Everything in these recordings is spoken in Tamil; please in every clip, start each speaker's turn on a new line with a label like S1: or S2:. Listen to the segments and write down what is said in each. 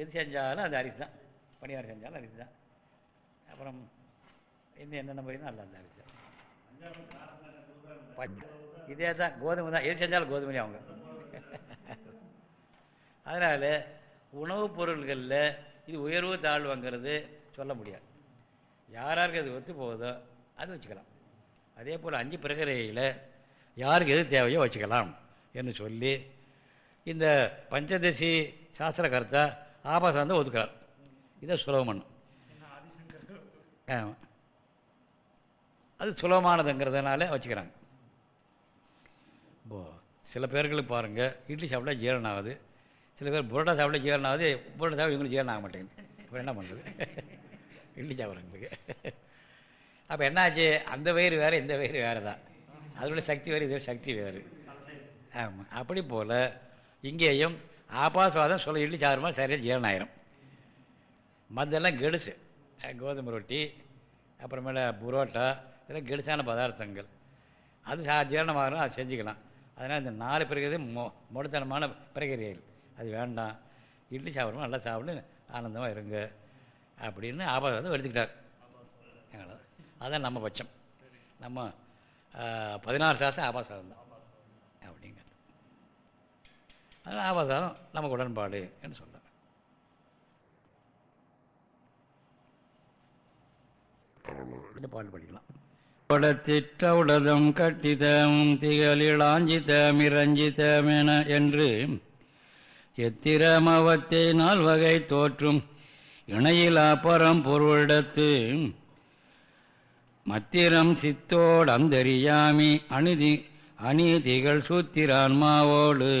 S1: எது செஞ்சாலும் அது அரிசி தான். பணியாரம் செஞ்சாலும் அரிசி தான். அப்புறம் இன்னும் என்னென்ன போயிருந்தா அல்ல அந்த அரிசி தான். இதே தான் கோதுமை தான். எது செஞ்சாலும் கோதுமையே அவங்க. அதனால் உணவுப் பொருள்களில் இது உயர்வு தாழ்வுங்கிறது சொல்ல முடியாது. யாராருக்கு அது ஒத்து போகுதோ அது வச்சுக்கலாம். அதே போல் அஞ்சு பிரகரையில் யாருக்கு எது தேவையோ வச்சுக்கலாம் என்று சொல்லி இந்த பஞ்சதசி சாஸ்திரகர்த்தா ஆபாசம் வந்து ஒதுக்கிறார். இதை சுலபம் ஆமாம் அது சுலபமானதுங்கிறதுனால வச்சுக்கிறாங்க. இப்போ சில பேர்களுக்கு பாருங்கள் இட்லி சாப்பிட்டா ஜீரணம் ஆகுது. சில பேர் புரோட்டா சாப்பிட ஜீரணம் ஆகுது. புரோட்டா சாப்பிட இவங்களுக்கு ஜீரணம் ஆக மாட்டேங்குது. அப்புறம் என்ன பண்ணுறது இட்லி சாப்பிட்றவங்களுக்கு அப்போ என்னாச்சு அந்த வயிறு வேறு இந்த வயிறு வேறு தான் அதோட சக்தி வேறு இதோட சக்தி வேறு. ஆமாம் அப்படி போல் இங்கேயும் ஆபாசவாதம் சொல்ல இட்லி சாதமாக சரியாக ஜீரணம் ஆயிரும் மற்றெல்லாம் கெடுசு. கோதுமை ரொட்டி அப்புறமேல புரோட்டா இதெல்லாம் கெடுசான பதார்த்தங்கள். அது சா ஜீரணமாகணும் அது செஞ்சுக்கலாம். அதனால் இந்த நாலு பிறகு மொ முடத்தனமான பிரகிரியல் அது வேண்டாம். இட்லி சாப்பிடணும் நல்லா சாப்பிடு ஆனந்தமாக இருங்க. அப்படின்னு ஆபாசத்தை எடுத்துக்கிட்டார். அதான் நம்ம பட்சம். நம்ம பதினாறு சாசம் ஆபாசாதம் தான் அப்படிங்கிறது அதனால் அவதாரம் நமக்கு உடன்பாடு என்று சொல்கிறார் இன்னும் பாட்டு படிக்கலாம்.
S2: படத்திட்டவுடதும் கட்டிதம் திகழிளாஞ்சிதமிரஞ்சிதமென என்று எத்திரமவத்தை நால்வகை தோற்றும் இணையில் அப்புறம் பொருளிடத்து மத்திரம் சித்தோடந்தரியாமி அணிதி அநீதிகள் சூத்திரான்மாவோடு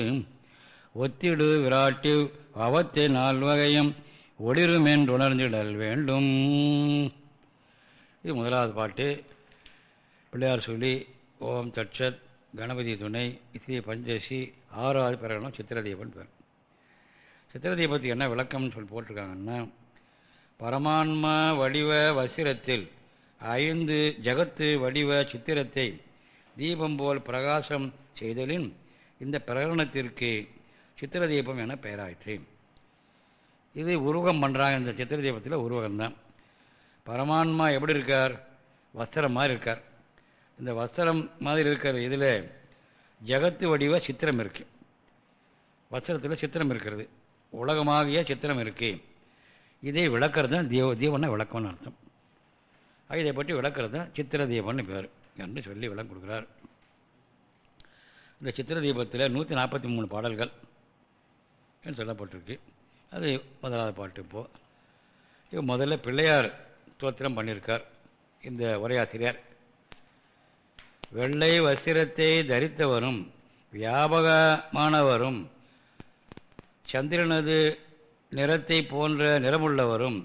S2: ஒத்திடு விராட்டி அவத்தை நால்வகையும் ஒளிருமென்றுணர்ந்திடல் வேண்டும். இது முதலாவது பாட்டு. பிள்ளையார் சொல்லி ஓம் தட்சத் கணபதி துணை ஸ்ரீ பஞ்சசி ஆறாவது பிறகணும் சித்திரதீபன் பேர் சித்திரதீபத்துக்கு என்ன விளக்கம்னு சொல்லி போட்டிருக்காங்கன்னா பரமான்மா வடிவ வசிரத்தில் ஐந்து ஜகத்து வடிவ சித்திரத்தை தீபம் போல் பிரகாசம் செய்தலின் இந்த பிரகடனத்திற்கு சித்திர தீபம் என பெயராயிற்று. இது உருவகம் பண்ணுறாங்க இந்த சித்திர தீபத்தில் உருவகம்தான் பரமான்மா எப்படி இருக்கார்? வஸ்திரம் மாதிரி இருக்கார். இந்த வஸ்திரம் மாதிரி இருக்கிற இதில் ஜகத்து வடிவ சித்திரம் இருக்கு. வஸ்திரத்தில் சித்திரம் இருக்கிறது. உலகமாகிய சித்திரம் இருக்குது இதை விளக்கிறது தான் தீப தீபம்னா விளக்கம்னு அர்த்தம். இதை பற்றி விளக்கிறது தான் சித்திர தீபம்னு பேர் என்று சொல்லி விளக்கம் கொடுக்குறார். இந்த சித்திர தீபத்தில் நூற்றி நாற்பத்தி மூணு பாடல்கள். என்று சொல்லப்பட்டிருக்கு அது முதலாவது பாட்டு இப்போது இப்போ முதல்ல பிள்ளையார் தோத்திரம் பண்ணியிருக்கார் இந்த உரையாசிரியர். வெள்ளை வஸ்திரத்தை தரித்தவரும் வியாபகமானவரும் சந்திரனது நிறத்தை போன்ற நிறமுள்ளவரும்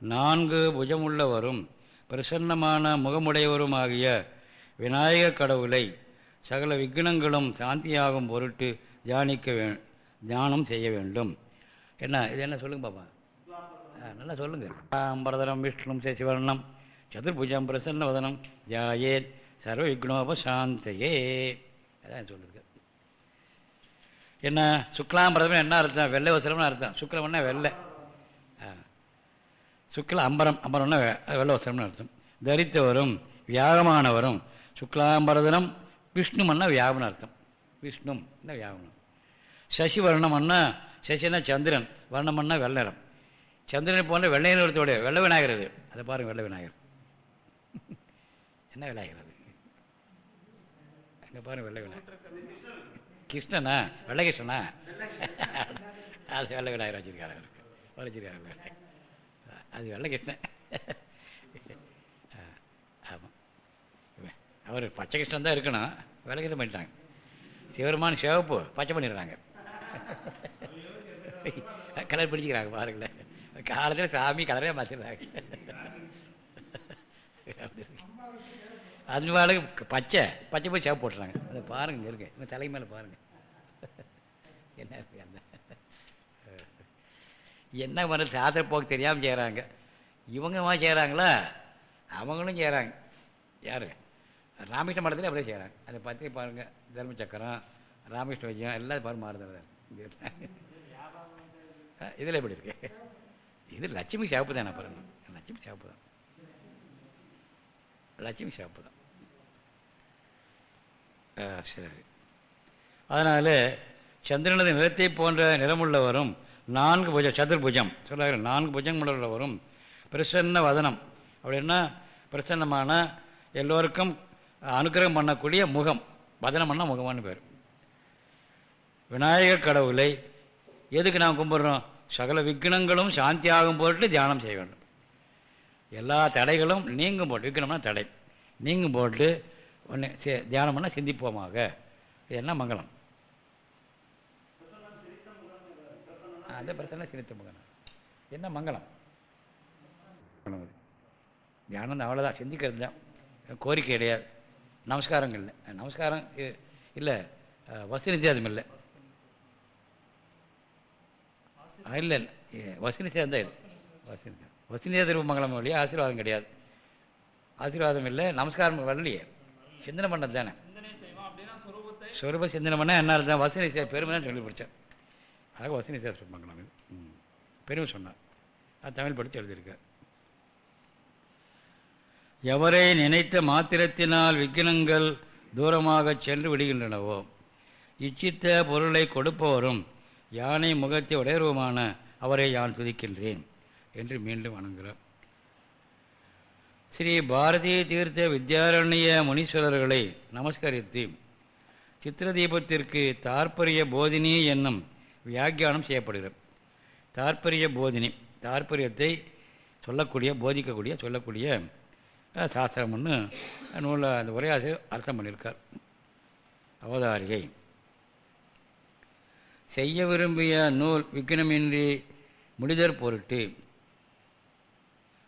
S2: நான்கு புஜமுள்ளவரும் பிரசன்னமான முகமுடையவரும் ஆகிய விநாயக கடவுளை சகல விக்னங்களும் சாந்தியாகும் பொருட்டு தியானிக்க வே தியானம் செய்ய வேண்டும். என்ன இது என்ன சொல்லுங்க பாப்பா? நல்லா சொல்லுங்க. பரதரம் விஷ்ணு சசிவர்ணம் சதுர்புஜம் பிரசன்ன வதனம் தியாயே சர்வ விக்னோபசாந்தையே அதான் சொல்லியிருக்கு என்ன சுக்லாம்பரதம் என்ன அர்த்தம்? வெள்ளை வசரம்னு அர்த்தம். சுக்லம்னா வெள்ளை. சுக்ல அம்பரம் அம்பரம்னா வெள்ளை வசரம்னு அர்த்தம். தரித்தவரும் வியாகமானவரும் சுக்லாம்பரதனம் விஷ்ணுமன்னா வியாபன அர்த்தம். விஷ்ணு வியாபனம் சசி வர்ணம்னா சசினா சந்திரன் வர்ணம்னா வெள்ளரம். சந்திரனை போன்ற வெள்ளை நிறத்தோடைய வெள்ளை விநாயகர் அது. அதை பாருங்கள் வெள்ளை விநாயகர். என்ன விநாயகர் அது? அங்கே பாருங்க வெள்ளை விநாயகர். கிருஷ்ணனா? வெள்ளை கிருஷ்ணனா அது வெள்ளை விநாயகர் வச்சிருக்காரு அவருக்கு வரைச்சிருக்காரு அது வெள்ளை கிருஷ்ணன் ஆமாம் அவர் பச்சை கிருஷ்ணன் தான் இருக்கணும். வெள்ளை கிருஷ்ணன் பண்ணிட்டாங்க. சிவருமான சிவப்பு பச்சை பண்ணிடுறாங்க. கலர் பிடிச்சிக்கிறாங்க பாருங்களேன். காலத்தில் சாமி கலரே மாற்றிடுறாங்க அது வாழ்க்கை பச்சை பச்சை போய் சேவை போட்டுறாங்க. அதை பாருங்க இருக்கு. இந்த தலை மேலே பாருங்க. என்ன இருக்கு அந்த என்ன பண்ண சாத்திர போக்கு தெரியாமல் செய்கிறாங்க இவங்க செய்கிறாங்களா அவங்களும் செய்கிறாங்க யார்? ராமகிருஷ்ண மடத்துலேயே அப்படியே செய்கிறாங்க அதை பற்றி பாருங்கள் தர்ம சக்கரம் ராமகிருஷ்ண வைத்தியம் எல்லாம் பாரு மாறுதல் இதில் எப்படி இருக்கு? இது லட்சுமி சிவப்பு தானே பாருங்க. லட்சுமி சிவப்பு தான். லட்சுமி சிவப்பு தான். ஆ, சரி. அதனால் சந்திரனது நிறத்தை போன்ற நிறமுள்ளவரும் நான்கு புஜம். சதுர்புஜம் சொல்லுவாங்க நான்கு புஜம் உள்ளவரும் பிரசன்ன வதனம். அப்படின்னா பிரசன்னமான எல்லோருக்கும் அனுக்கிரகம் பண்ணக்கூடிய முகம். வதனம் பண்ணால் முகமானு பேர். விநாயகர் கடவுளை எதுக்கு நாம் கும்பிட்றோம்? சகல விக்னங்களும் சாந்தியாகும் போட்டு தியானம் செய்ய வேண்டும். எல்லா தடைகளும் நீங்கும் போட்டு விக்னம்னா தடை. நீங்கும் போட்டு ஒன்று தியானம் பண்ணால் சிந்திப்போமாக. இது என்ன மங்களம். அந்த பிரச்சனை சிரித்த மகனம் என்ன மங்களம்? தியானம் தான் அவ்வளோதான் சிந்திக்கிறது தான். கோரிக்கை கிடையாது. நமஸ்காரங்கள் இல்லை. நமஸ்காரம் இ- இல்லை வசதி நித்தியாதம் இல்லை. இல்லை இல்லை. நித்தியாதம் தான் இது வசதி நித்தியாதம் மங்களம் வழியா ஆசீர்வாதம் கிடையாது. ஆசீர்வாதம் இல்லை. நமஸ்காரம் வரலையே. சிந்தனை பண்ணது தானே. சொரூப சிந்தனை பண்ணால் என்ன அர்த்தம்? வசதி நித்தியா பெருமை தான் சொல்லி பிடிச்சேன் ஆக வசதி நித்தியாதம் மங்களம் இது. பெருமை சொன்னார் அது தமிழ் படித்து எழுதியிருக்கார். எவரை நினைத்த மாத்திரத்தினால் விக்கினங்கள் தூரமாகச் சென்று விடுகின்றனவோ இச்சித்த பொருளை கொடுப்பவரும் யானை முகத்தை உடையருவமான அவரை யான் துதிக்கின்றேன் என்று மீண்டும் வணங்குகிறார். ஸ்ரீ பாரதிய தீர்த்த வித்யாரண்ய முனீஸ்வரர்களை நமஸ்கரித்து சித்திரதீபத்திற்கு தாற்பரிய போதினி என்னும் வியாக்கியானம் செய்யப்படுகிறது. தாற்பரிய போதினி தாற்பரியத்தை சொல்லக்கூடிய போதிக்கக்கூடிய சொல்லக்கூடிய சாஸ்திரம்னு நூலில் அந்த உரையாசிரியர் அர்த்தம் பண்ணியிருக்கார். அவதாரிகை. செய்ய விரும்பிய நூல் விக்கினமின்றி முடிதற் பொருட்டு.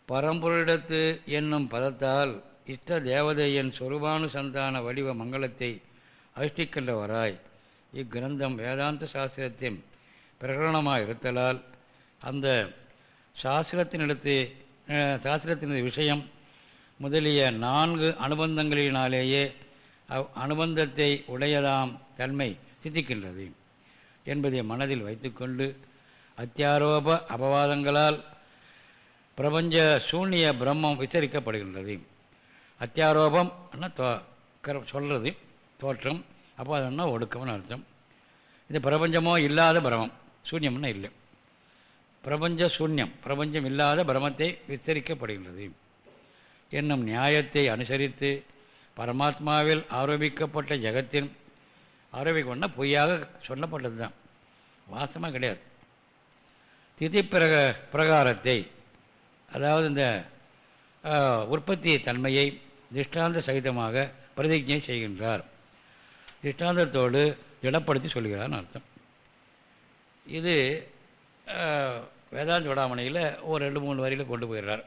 S2: பரம்பொருளிடத்து என்னும் பதத்தால் இஷ்ட தேவதையின் சொருபானு சந்தான வடிவ மங்களத்தை அனுஷ்டிக்கின்றவராய் இக்கிரந்தம் வேதாந்த சாஸ்திரத்தின் பிரகடனமாக இருத்தலால் அந்த சாஸ்திரத்தினிடத்து சாஸ்திரத்தினது விஷயம் முதலிய நான்கு அனுபந்தங்களினாலேயே அவ் அனுபந்தத்தை உடையதாம் தன்மை சித்திக்கின்றது. என்பதை மனதில் வைத்துக்கொண்டு அத்தியாரோப அபவாதங்களால் பிரபஞ்ச சூன்ய பிரம்மம் விசரிக்கப்படுகின்றது. அத்தியாரோபம் தோ சொல்கிறது தோற்றம். அபாதம்னா ஒடுக்கம்னு அர்த்தம். இது பிரபஞ்சமோ இல்லாத பிரமம் சூன்யம்னா இல்லை. பிரபஞ்ச சூன்யம் பிரபஞ்சம் இல்லாத பிரமத்தை விஸ்தரிக்கப்படுகின்றது என்னும் நியாயத்தை அனுசரித்து பரமாத்மாவில் ஆரோபிக்கப்பட்ட ஜெகத்தின் ஆரோபிக்கப்பட்ட பொய்யாக சொல்லப்பட்டது தான் வாசமாக கிடையாது. திதி பிரக பிரகாரத்தை அதாவது இந்த உற்பத்தி தன்மையை திஷ்டாந்த சகிதமாக பிரதிஜை செய்கின்றார். திஷ்டாந்தத்தோடு திடப்படுத்தி சொல்கிறார்னு அர்த்தம். இது வேதாந்த விடாமணியில் ஒரு ரெண்டு மூணு வரியில் கொண்டு போயிடுறார்.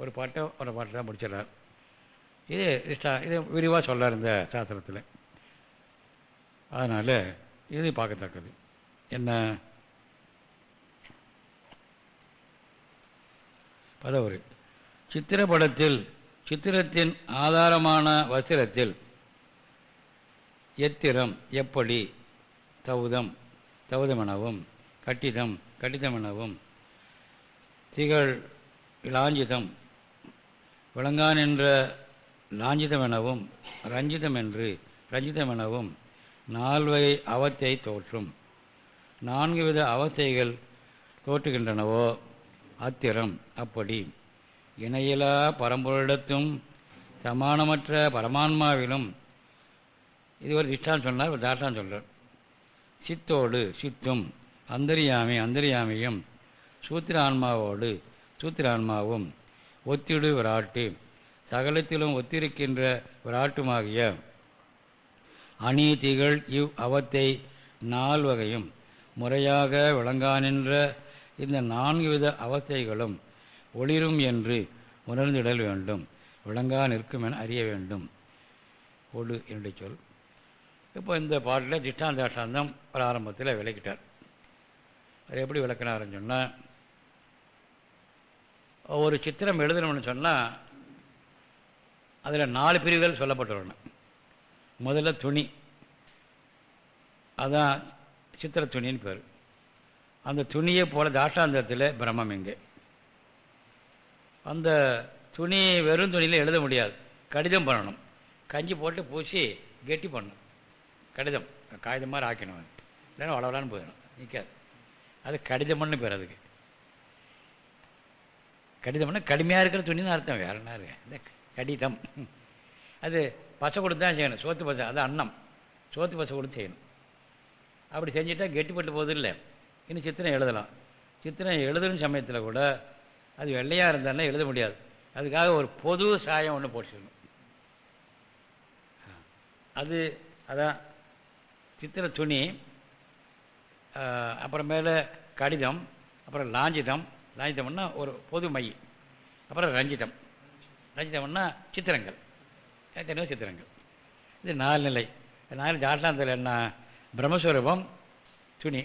S2: ஒரு பாட்டை ஒரு பாட்டை தான் முடிச்சிடுறார் இது இஷ்டா இது விரிவாக சொல்கிறார் இந்த சாஸ்திரத்தில். அதனால் இது பார்க்கத்தக்கது. என்ன? பதவுரு. சித்திரப்படத்தில் சித்திரத்தின் ஆதாரமான வஸ்திரத்தில் எத்திரம் எப்படி? தௌதம் தௌதமெனவும் கட்டிதம் கட்டிதமெனவும் திகழ் லாஞ்சிதம் விளங்கான் என்ற லாஞ்சிதமெனவும் ரஞ்சிதம் என்று ரஞ்சிதமெனவும் நால்வகை அவத்தை தோற்றும். நான்கு வித அவத்தைகள் தோற்றுகின்றனவோ? அத்திரம் அப்படி. இணையிலா பரம்பொருளிடத்தும் சமானமற்ற பரமான்மாவிலும் இது ஒரு திஷ்டான் சொன்னார் ஒரு தாட்டான் சொல்கிறார் சித்தோடு சித்தும் அந்தரியாமி அந்தரியாமியும் சூத்திர ஆன்மாவோடு சூத்திர ஆன்மாவும் ஒத்திடு விராட்டு சகலத்திலும் ஒத்திருக்கின்ற விராட்டுமாகிய அநீதிகள் இவ் அவத்தை நால்வகையும் முறையாக விளங்கானின்ற இந்த நான்கு வித அவத்தைகளும் ஒளிரும் என்று உணர்ந்திடல் வேண்டும். விளங்கா நிற்கும் என அறிய வேண்டும். ஒடு என்னுடைய சொல். இப்போ இந்த பாட்டில் திஷ்டாந்தாஷ்டாந்தம் ஒரு ஆரம்பத்தில் விளக்கிட்டார். அது எப்படி விளக்கினாருன்னு சொன்னால் ஒரு சித்திரம் எழுதணும்னு சொன்னால் அதில் நாலு பிரிவுகள் சொல்லப்பட்டுள்ளன. முதல்ல துணி. அதான் சித்திர துணின்னு பேர். அந்த துணியை போல தாஷ்டாந்தத்தில் பிரம்மம் இங்கே. அந்த துணி வெறும் துணியில் எழுத முடியாது. கடிதம் பண்ணணும். கஞ்சி போட்டு பூசி கெட்டி பண்ணணும். கடிதம். காகிதம் மாதிரி ஆக்கணும் இல்லைன்னா வளவலான்னு போயிடும் நிற்காது அது கடிதம்னு பேர் அதுக்கு. கடிதம்னா கடுமையாக இருக்கிற துணின்னு அர்த்தம். வேற என்ன இருக்கு? கடிதம். அது பசை கொடுத்து தான் செய்யணும்? சோத்து பசை அது அன்னம். சோத்து பசை கொடுத்து செய்யணும். அப்படி செஞ்சுட்டா கெட்டிப்பட்டு போதில்லை இல்லை இன்னும் சித்திரம் எழுதலாம். சித்திரம் எழுதுன சமயத்தில் கூட அது வெள்ளையாக இருந்தாலும் எழுத முடியாது. அதுக்காக ஒரு பொது சாயம் ஒன்று போட்டுக்கணும் அது அதான் சித்திர துணி ஆஹ், அப்புறமேல கடிதம் அப்புறம் லாஞ்சிதம். லாஞ்சிதம்னா ஒரு பொது மை அப்புறம் ரஞ்சிதம். ரஞ்சிதம்னா சித்திரங்கள். எத்தனையோ சித்திரங்கள். இது நாலு நிலை. நாலு ஜாட்டாந்தத்தில் என்ன? பிரம்மஸ்வரூபம் துணி.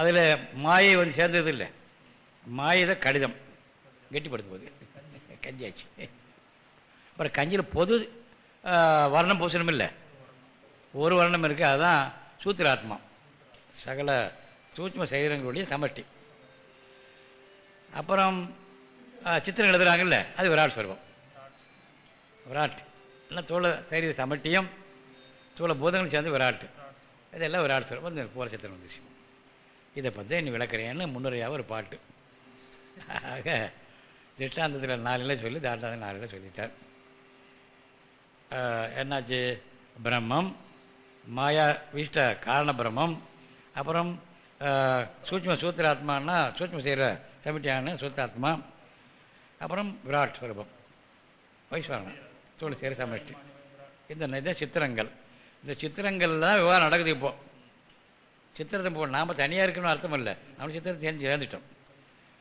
S2: அதில் மாயை வந்து சேர்ந்தது இல்லை மாயை தான் கடிதம். கெட்டிப்படுத்து போகுது கஞ்சியாச்சு. அப்புறம் கஞ்சியில் பொது வர்ணம் பூசணும் இல்லை. ஒரு வர்ணம் இருக்குது அதுதான் சூத்திராத்மா. சகல சூட்ச்ம சரீரங்களுடைய சமஷ்டி. அப்புறம் சித்திரம் எழுதுகிறாங்கல்ல அது விராட் ஸ்வரூபம் விராட் எல்லாம் தோள சரீர சமட்டியம் தோள பூதங்கள் சேர்ந்து விராட்டு. இதெல்லாம் விராட் ஸ்வரூபம் வந்து போலச்சத்திரம் வந்துச்சு இதை பற்றி நீ விளக்குறேன்னு முன்னுரையாக ஒரு பாட்டு. ஆக திஷ்டாந்தத்தில் நாளில் சொல்லி தாண்டாந்த நாளில் சொல்லிட்டார். என்னாச்சு? பிரம்மம் மாயா விஷ்ட காரண பிரம்மம் அப்புறம் ஆஹ் சூட்ச்ம சூத்திராத்மான்னா சூட்ச்ம செய்கிற சமிட்டியான சூத்திராத்மா அப்புறம் விராட் ஸ்வரூபம் வைஸ்வரணம் தோல் சேர சமஷ்டி இந்த இதான் சித்திரங்கள். இந்த சித்திரங்கள் தான் விவகாரம் நடக்குது இப்போ. சித்திரத்தை போ நாம் தனியாக இருக்கணும்னு அர்த்தம் இல்லை. நம்ம சித்திரத்தை சேர்ந்து சேர்ந்துட்டோம்.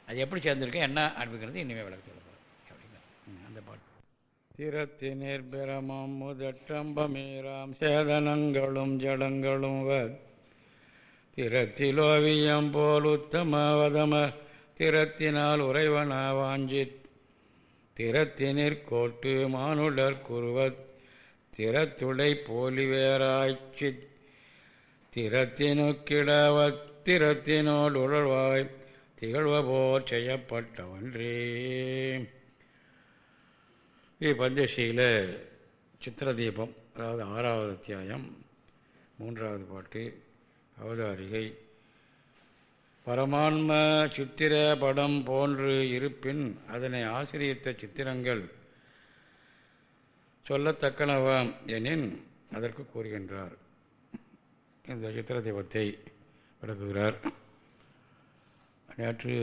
S2: அது எப்படி சேர்ந்துருக்கோம் என்ன அப்படிங்கிறது இனிமேல் விளக்க சொல்ல போகிறோம் அந்த பாட்டு. திறத்தினிற் பிரமம் முதற்றம்பமீராம் சேதனங்களும் ஜடங்களும் வ திறத்திலோவியம் போல் உத்தமவதம திறத்தினால் உறைவனா வாஞ்சித் திறத்தினிற் கோட்டு மானுடர் குருவத் திறத்துடை போலிவேராய்ச்சி திறத்தினுக்கிடவத் திறத்தினோடு உழல்வாய் திகழ்வபோர் செய்யப்பட்டவன்றே. இது பஞ்சசீல சித்திரதீபம் அதாவது ஆறாவது அத்தியாயம் மூன்றாவது பாட்டு அவதாரிகை பரமான்ம சித்திர படம் போன்று இருப்பின் அதனை ஆசிரியத்த சித்திரங்கள் சொல்லத்தக்கனவாம் எனின் அதற்கு கூறுகின்றார். இந்த சித்திர தெய்வத்தை விளக்குகிறார். நேற்று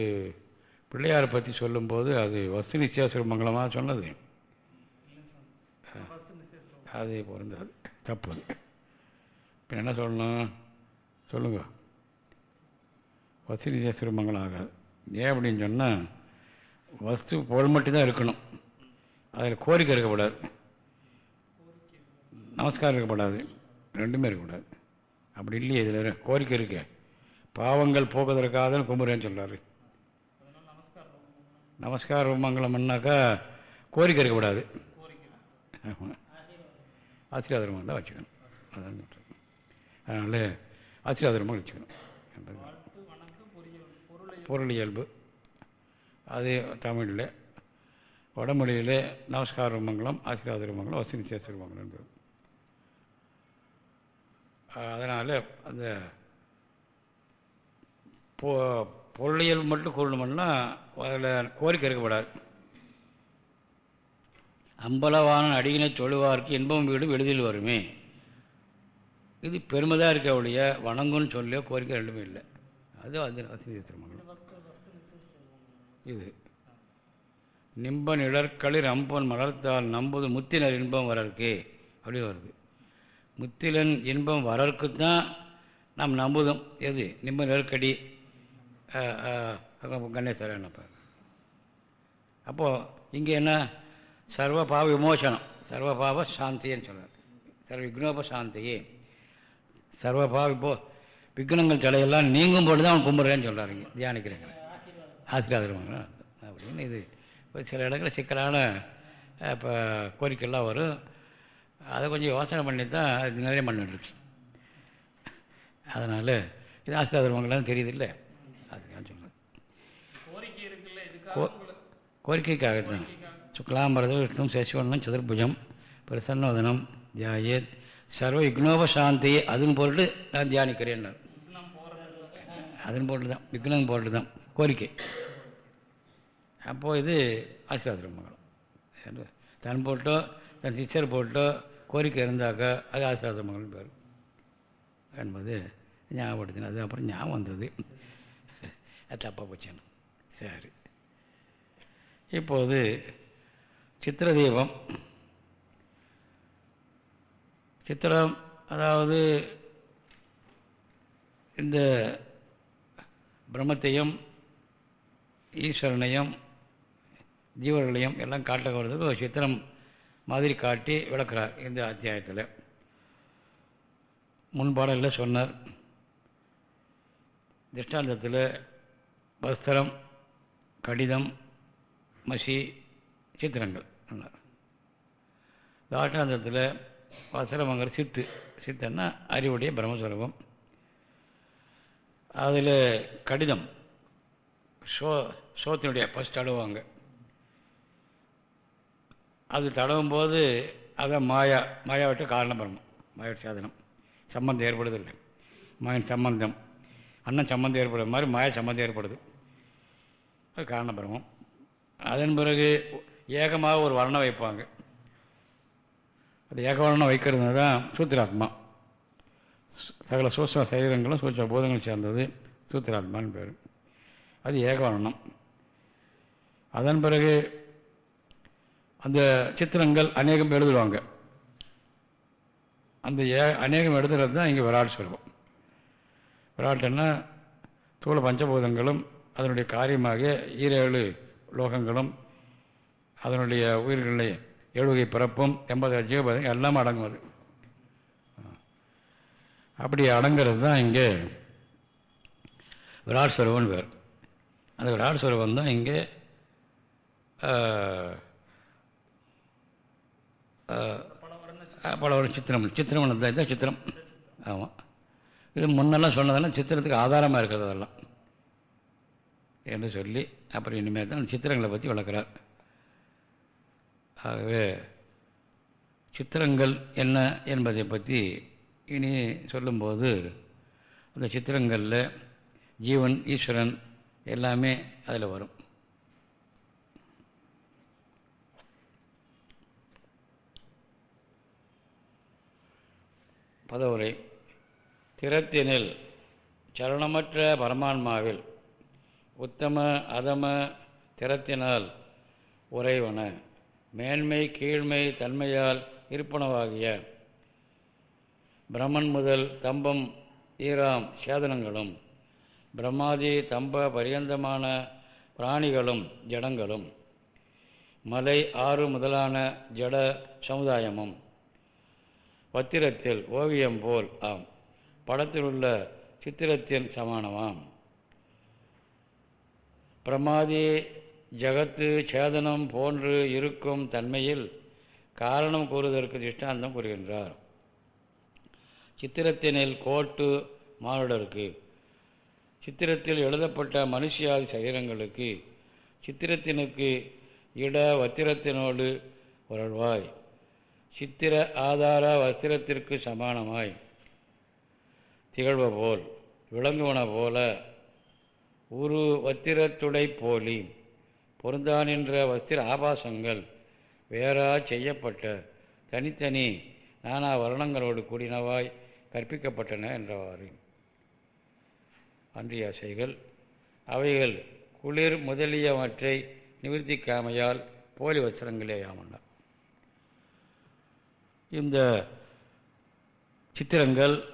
S2: பிள்ளையாரை பற்றி சொல்லும்போது அது வஸ்து நிச்சயாசுர மங்களமாக சொன்னது. அது பொருந்தாது தப்பு. இப்போ என்ன சொல்லணும்? சொல்லுங்கள் வசதி சிரமங்களாக ஆகாது ஏன் அப்படின்னு சொன்னால் வஸ்து பொருள் மட்டும்தான் இருக்கணும். அதில் கோரிக்கை இருக்கக்கூடாது. நமஸ்காரம் இருக்கக்கூடாது. ரெண்டுமே இருக்கக்கூடாது. அப்படி இல்லையே இதில் கோரிக்கை இருக்கு. பாவங்கள் போக்குவதற்காக கும்புறேன்னு சொல்கிறாரு நமஸ்கார மங்கலம்னாக்கா கோரிக்கை இருக்கக்கூடாது. ஆசீர்வாதமாக தான் வச்சுக்கணும். அதான் சொல்கிறேன் அதனால் ஆசீர்வாதமாக வச்சுக்கணும். பொருள் இயல்பு. அது தமிழில். வடமொழியில் நமஸ்கார மங்களம் ஆசீர்வாத மங்களம் வசதி சேஸ்வர அதனால் அந்த பொ பொருளியல் மட்டும் கூறணும்னா அதில் கோரிக்கை இருக்கப்படாது அம்பலவான அடியினை தொழுவார்க்கு இன்பம் வீடு எளிதில் வருமே. இது பெருமைதாக இருக்க ஒழிய வணங்குன்னு சொல்லியோ கோரிக்கை ரெண்டுமே இல்லை. அது அது வசதி திருமணம் இது. நிம்பன் நிழற்களிர் அம்பன் மலர்த்தால் நம்புது முத்தினர் இன்பம் வரற்கு அப்படி வருது. முத்திலன் இன்பம் வரற்கு தான் நாம் நம்புதும். எது? நிம்பன் நெருக்கடி கணேசர் என்னப்பா அப்போது இங்கே என்ன? சர்வ பாவ விமோசனம். சர்வ பாவ சாந்தின்னு சொல்கிறார் சர்வ விக்னோப சாந்தியே. சர்வ பாவ இப்போ விக்னங்கள் தலையெல்லாம் நீங்கும் பொழுது தான் அவன் கும்பிட்றேன்னு சொல்கிறாருங்க தியானிக்கிறேங்க ஆசீர்வாதம் அப்படின்னு இது. இப்போ சில இடங்களில் சிக்கலான இப்போ கோரிக்கைலாம் வரும். அதை கொஞ்சம் யோசனை பண்ணி தான் அது நிறைய பண்ணிட்டுருக்கு அதனால் இது ஆசிரியர்மங்களாம் தெரியுது இல்லை அதுக்காக சொல்லுங்கள் கோ- கோரிக்கைக்காகத்தான். சுக்லாம்பரத விஷ்ணு சசிவண்ணம் சதுர்புஜம் பிரசன்னோதனம் தியாயேத் சர்வ விக்னோபசாந்தி அதன் பொருட்டு நான் தியானிக்கிறேன். அதன் பொருட்டு தான் விக்னம் பொருட்டு தான் கோரிக்கை. அப்போது இது ஆசீர்வாத மங்களம் தன் போட்டோ தன் சிஸ்டர் போட்டோ கோரிக்கை இருந்தாக்கா அது ஆசீர்வாத மங்களம் பேர். என்பது ஞாபகப்படுத்தின அது அப்புறம் ஞாபகம் வந்தது. அது தப்பாக போச்சேன்னு சரி. இப்போது சித்திர தீபம் சித்திரம் அதாவது இந்த பிரம்மத்தையும் ஈஸ்வரனையும் ஜீவர்களையும் எல்லாம் காட்டப்படுறதுக்கு ஒரு சித்திரம் மாதிரி காட்டி விளக்குறார் இந்த அத்தியாயத்தில். முன்பாடலில் சொன்னார் திருஷ்டாந்தத்தில் வஸ்திரம் கடிதம் மசி சித்திரங்கள் சொன்னார். தாஷ்டாந்தத்தில் வஸ்திரமங்கிற சித்து சித்தன்னா அறிவுடைய பிரம்மஸ்வரூபம். அதில் கடிதம் சோ சோத்தினுடைய ஃபஸ்ட் தடவுவாங்க. அது தடவும் போது அதை மாயா மாயாவிட்ட காரணம் பிரம்மம் மாயாவிட்ட சாதனம். சம்பந்தம் ஏற்படுதில்லை மாயின் சம்பந்தம். அண்ணன் சம்பந்தம் ஏற்படுற மாதிரி மாய சம்பந்தம் ஏற்படுது. அது காரணம் பிரம்மம் அதன் பிறகு ஏகமாக ஒரு வர்ணம் வைப்பாங்க. அது ஏகவர்ணம் வைக்கிறது தான் சூத்திராத்மா. சகல சூட்ச சரீரங்களும் சூட்ச பூதங்களும் சேர்ந்தது சூத்திராத்மான்னு பேர். அது ஏகவர்ணம் அதன் பிறகு அந்த சித்திரங்கள் அநேகம் எழுதுவாங்க. அந்த ஏ அநேகம் எழுதுறது தான் இங்கே விராட் சொல்வோம் விராட்டுன்னா தூள பஞ்சபூதங்களும் அதனுடைய காரியமாக ஈரேழு லோகங்களும் அதனுடைய உயிர்களை எழுகை பிறப்பும் எண்பது ஜீவபதம் எல்லாம் அடங்கும் அது அப்படி அடங்கிறது தான் இங்கே விராட் ஸ்வரூபம்னு பேர் அந்த விராட் ஸ்வரூபம் தான் இங்கே பல ஒரு சித்திரம். சித்திரம் தான் சித்திரம். ஆமாம் இது முன்னெல்லாம் சொன்னதெல்லாம் சித்திரத்துக்கு ஆதாரமாக இருக்கிறது அதெல்லாம். என்று சொல்லி அப்புறம் இனிமேல் தான் சித்திரங்களை பற்றி வளர்க்குறார் ஆகவே சித்திரங்கள் என்ன என்பதை பற்றி இனி சொல்லும்போது அந்த சித்திரங்களில் ஜீவன் ஈஸ்வரன் எல்லாமே அதில் வரும். பதவுரை. திறத்தினில் சரணமற்ற பரமான்மாவில் உத்தம அதம திறத்தினால் உறைவன மேன்மை கீழ்மை தன்மையால் இருப்பனவாகிய பிரம்மன் முதல் தம்பம் ஈராம் சேதனங்களும் பிரம்மாதி தம்ப பரியந்தமான பிராணிகளும் ஜடங்களும் மலை ஆறு முதலான ஜட சமுதாயமும் பத்திரத்தில் ஓவியம் போல் ஆம். படத்தில் உள்ள சித்திரத்தின் சமானமாம். பிரமாதி ஜகத்து சேதனம் போன்று இருக்கும் தன்மையில் காரணம் கூறுவதற்கு திஷ்டாந்தம் கூறுகின்றார். சித்திரத்தினில் கோட்டு மானுடருக்கு சித்திரத்தில் எழுதப்பட்ட மனுஷியாதி சரீரங்களுக்கு சித்திரத்தினுக்கு இட வத்திரத்தினோடு உரழ்வாய் சித்திர ஆதார வஸ்திரத்திற்கு சமானமாய் திகழ்வ போல் விளங்குவன போல உரு வத்திரத்துடை போலி பொருந்தானின்ற வஸ்திர ஆபாசங்கள் வேறா செய்யப்பட்ட தனித்தனி நானா வர்ணங்களோடு கூடினவாய் கற்பிக்கப்பட்டன என்றவாறு. அன்றியாசைகள் அவைகள் குளிர் முதலியவற்றை நிவர்த்திக்காமையால் போலி வஸ்திரங்களேயாமன்ன இந்த சித்திரங்கள்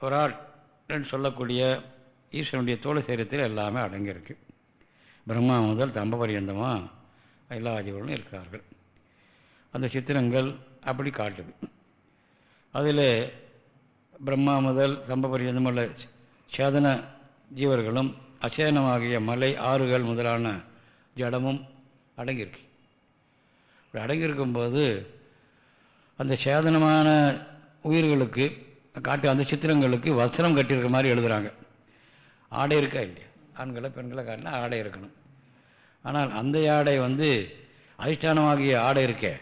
S2: விராட்னு சொல்லக்கூடிய ஈஸ்வரனுடைய தோழ சரீரத்தில் எல்லாமே அடங்கியிருக்கு. பிரம்மா முதல் தம்ப பரியந்தமாக எல்லா ஜீவர்களும் இருக்கிறார்கள். அந்த சித்திரங்கள் அப்படி காட்டுது. அதில் பிரம்மா முதல் தம்ப பரியந்தம் உள்ள சேதன ஜீவர்களும் அசேனமாகிய மலை ஆறுகள் முதலான ஜடமும் அடங்கியிருக்கு. அப்படி அடங்கியிருக்கும்போது அந்த சேதனமான உயிர்களுக்கு காட்டு அந்த சித்திரங்களுக்கு வஸ்திரம் கட்டியிருக்க மாதிரி எழுதுகிறாங்க ஆடை இருக்கா இல்லையா? ஆண்களை பெண்களை காட்டினா ஆடை இருக்கணும். ஆனால் அந்த ஆடை வந்து அதிஷ்டானமாகிய ஆடை இருக்கே.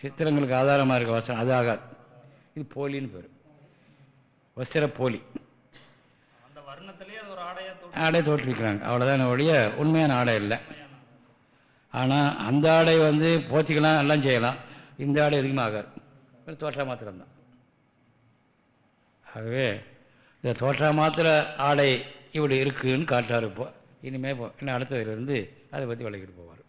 S2: சித்திரங்களுக்கு ஆதாரமாக இருக்க வஸ்திரம் அது ஆகாது. இது போலின்னு பேர். வஸ்திர போலி.
S1: அந்த வர்ணத்திலேயே அது ஒரு ஆடையா தோற்று
S2: ஆடை தோற்றுவிக்கிறாங்க. அவ்வளோதான் ஒழிய உண்மையான ஆடை இல்லை. ஆனால் அந்த ஆடை வந்து போத்திக்கலாம் எல்லாம் செய்யலாம். இந்த ஆடை அதிகமாகாது. ஒரு தோற்றா மாத்திரம்தான். ஆகவே இந்த தோற்றா மாத்திர ஆடை இப்படி இருக்குன்னு காட்டார் இப்போ இனிமேல் இப்போ இன்னும் அடுத்ததுலேருந்து அதை பற்றி விளக்கிட்டு போவார்.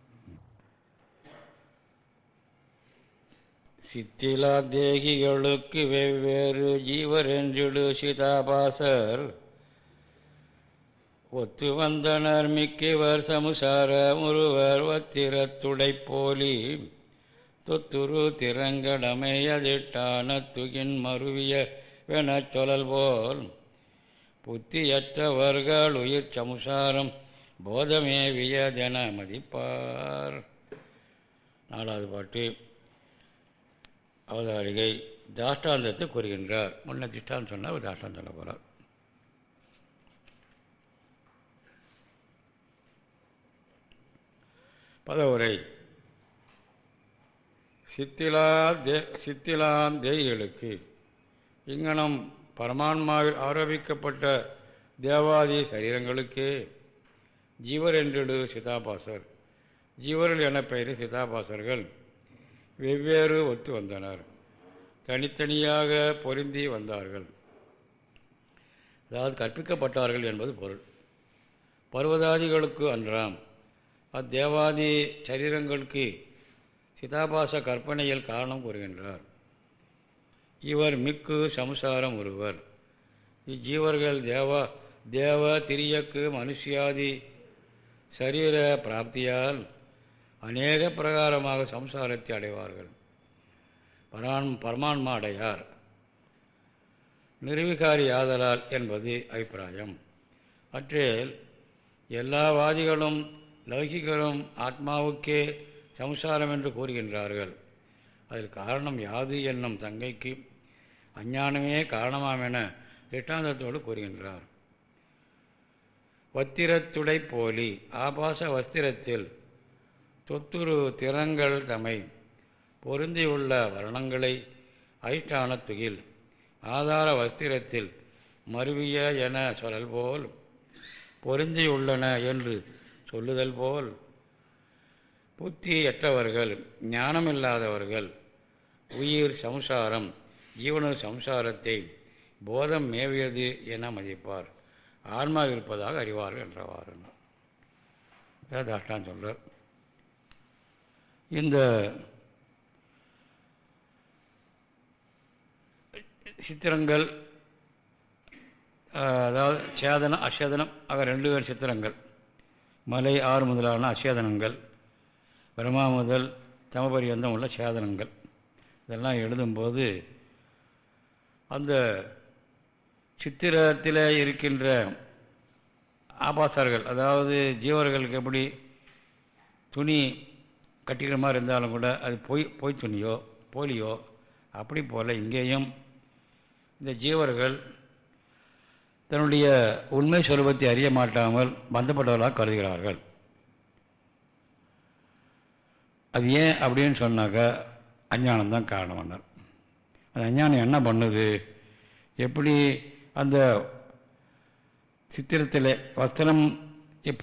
S2: சித்திலா தேகிகளுக்கு வெவ்வேறு ஜீவர் என்றிடு சீதாபாசர். ஒத்து வந்தனர் மிக்கவர் சமுசார முருவர் வத்திரத்துடை போலி. தொத்துரு திறங்கடமையதிட்டான துகின் மருவிய வெனச் சொலல் போல் புத்தியற்றவர்கள் உயிர் சமுசாரம் போதமேவியதென மதிப்பார். நாலாவது பாட்டு. அவதாரிகை தாஷ்டாந்தத்தை கூறுகின்றார். முன்ன திஷ்டான்னு சொன்னால் அவர் தாஷ்டாந்தம் சொல்ல போகிறார் பதவுரை. சித்திலா தே சித்திலான் தேயிகளுக்கு இங்கனம் பரமான்மாவில் ஆரோபிக்கப்பட்ட தேவாதி சரீரங்களுக்கு ஜீவர் என்றிடு சிதாபாசர் ஜீவர்கள் என பெயர் சிதாபாசர்கள் வெவ்வேறு ஒத்து வந்தனர். தனித்தனியாக பொருந்தி வந்தார்கள். அதாவது கற்பிக்கப்பட்டார்கள் என்பது பொருள். பர்வதாதிகளுக்கு அன்றாம் அத்தேவாதி சரீரங்களுக்கு சிதாபாச கற்பனையில் காரணம் கூறுகின்றார். இவர் மிக்கு சம்சாரம் ஒருவர். இஜீவர்கள் தேவா தேவ திரியக்கு மனுஷியாதி சரீர பிராப்தியால் அநேக பிரகாரமாக சம்சாரத்தை அடைவார்கள். பரான் பரமான்மா அடையார். நிர்விகாரி ஆதலால் என்பது அபிப்பிராயம். அற்றில் எல்லா வாதிகளும் ஆத்மாவுக்கே சம்சாரம் என்று கூறுகின்றார்கள். அதில் காரணம் யாது என்னும் தங்கைக்கு அஞ்ஞானமே காரணமாம் என திட்டாந்தத்தோடு கூறுகின்றார். வத்திரத்துடை போலி ஆபாச வஸ்திரத்தில் தொத்துரு திறங்கள் தமை பொருந்தியுள்ள வர்ணங்களை ஐஷ்டான துகில் ஆதார வஸ்திரத்தில் மருவிய என சொல்லல் போல் பொருந்தியுள்ளன என்று சொல்லுதல் போல் புத்தியற்றவர்கள் ஞானமில்லாதவர்கள் உயிர் சம்சாரம் ஜீவன சம்சாரத்தை போதம் மேவியது என மதிப்பார். ஆன்மா இருப்பதாக அறிவார்கள் என்றவாறு. தாஷ்டான் சொல்கிறார் இந்த சித்திரங்கள் அதாவது சேதனம் அசேதனம் ஆக ரெண்டு பேர் சித்திரங்கள். மலை ஆறு முதலான அசேதனங்கள். பிரமா முதல் தமபரியந்தம் உள்ள சேதனங்கள். இதெல்லாம் எழுதும்போது அந்த சித்திரத்தில் இருக்கின்ற ஆபாசர்கள் அதாவது ஜீவர்களுக்கு எப்படி துணி கட்டிக்கிற மாதிரி இருந்தாலும் கூட அது பொய் பொய் துணியோ போலியோ அப்படி போல் இங்கேயும் இந்த ஜீவர்கள் தன்னுடைய உண்மை சுரூபத்தை அறிய மாட்டாமல் பந்தப்பட்டவர்களாக கருதுகிறார்கள். அது ஏன் அப்படின்னு சொன்னாக்கா அஞ்ஞானம்தான் பண்ணார் அந்த அஞ்ஞானம் என்ன பண்ணுது? எப்படி அந்த சித்திரத்தில் வஸ்திரம்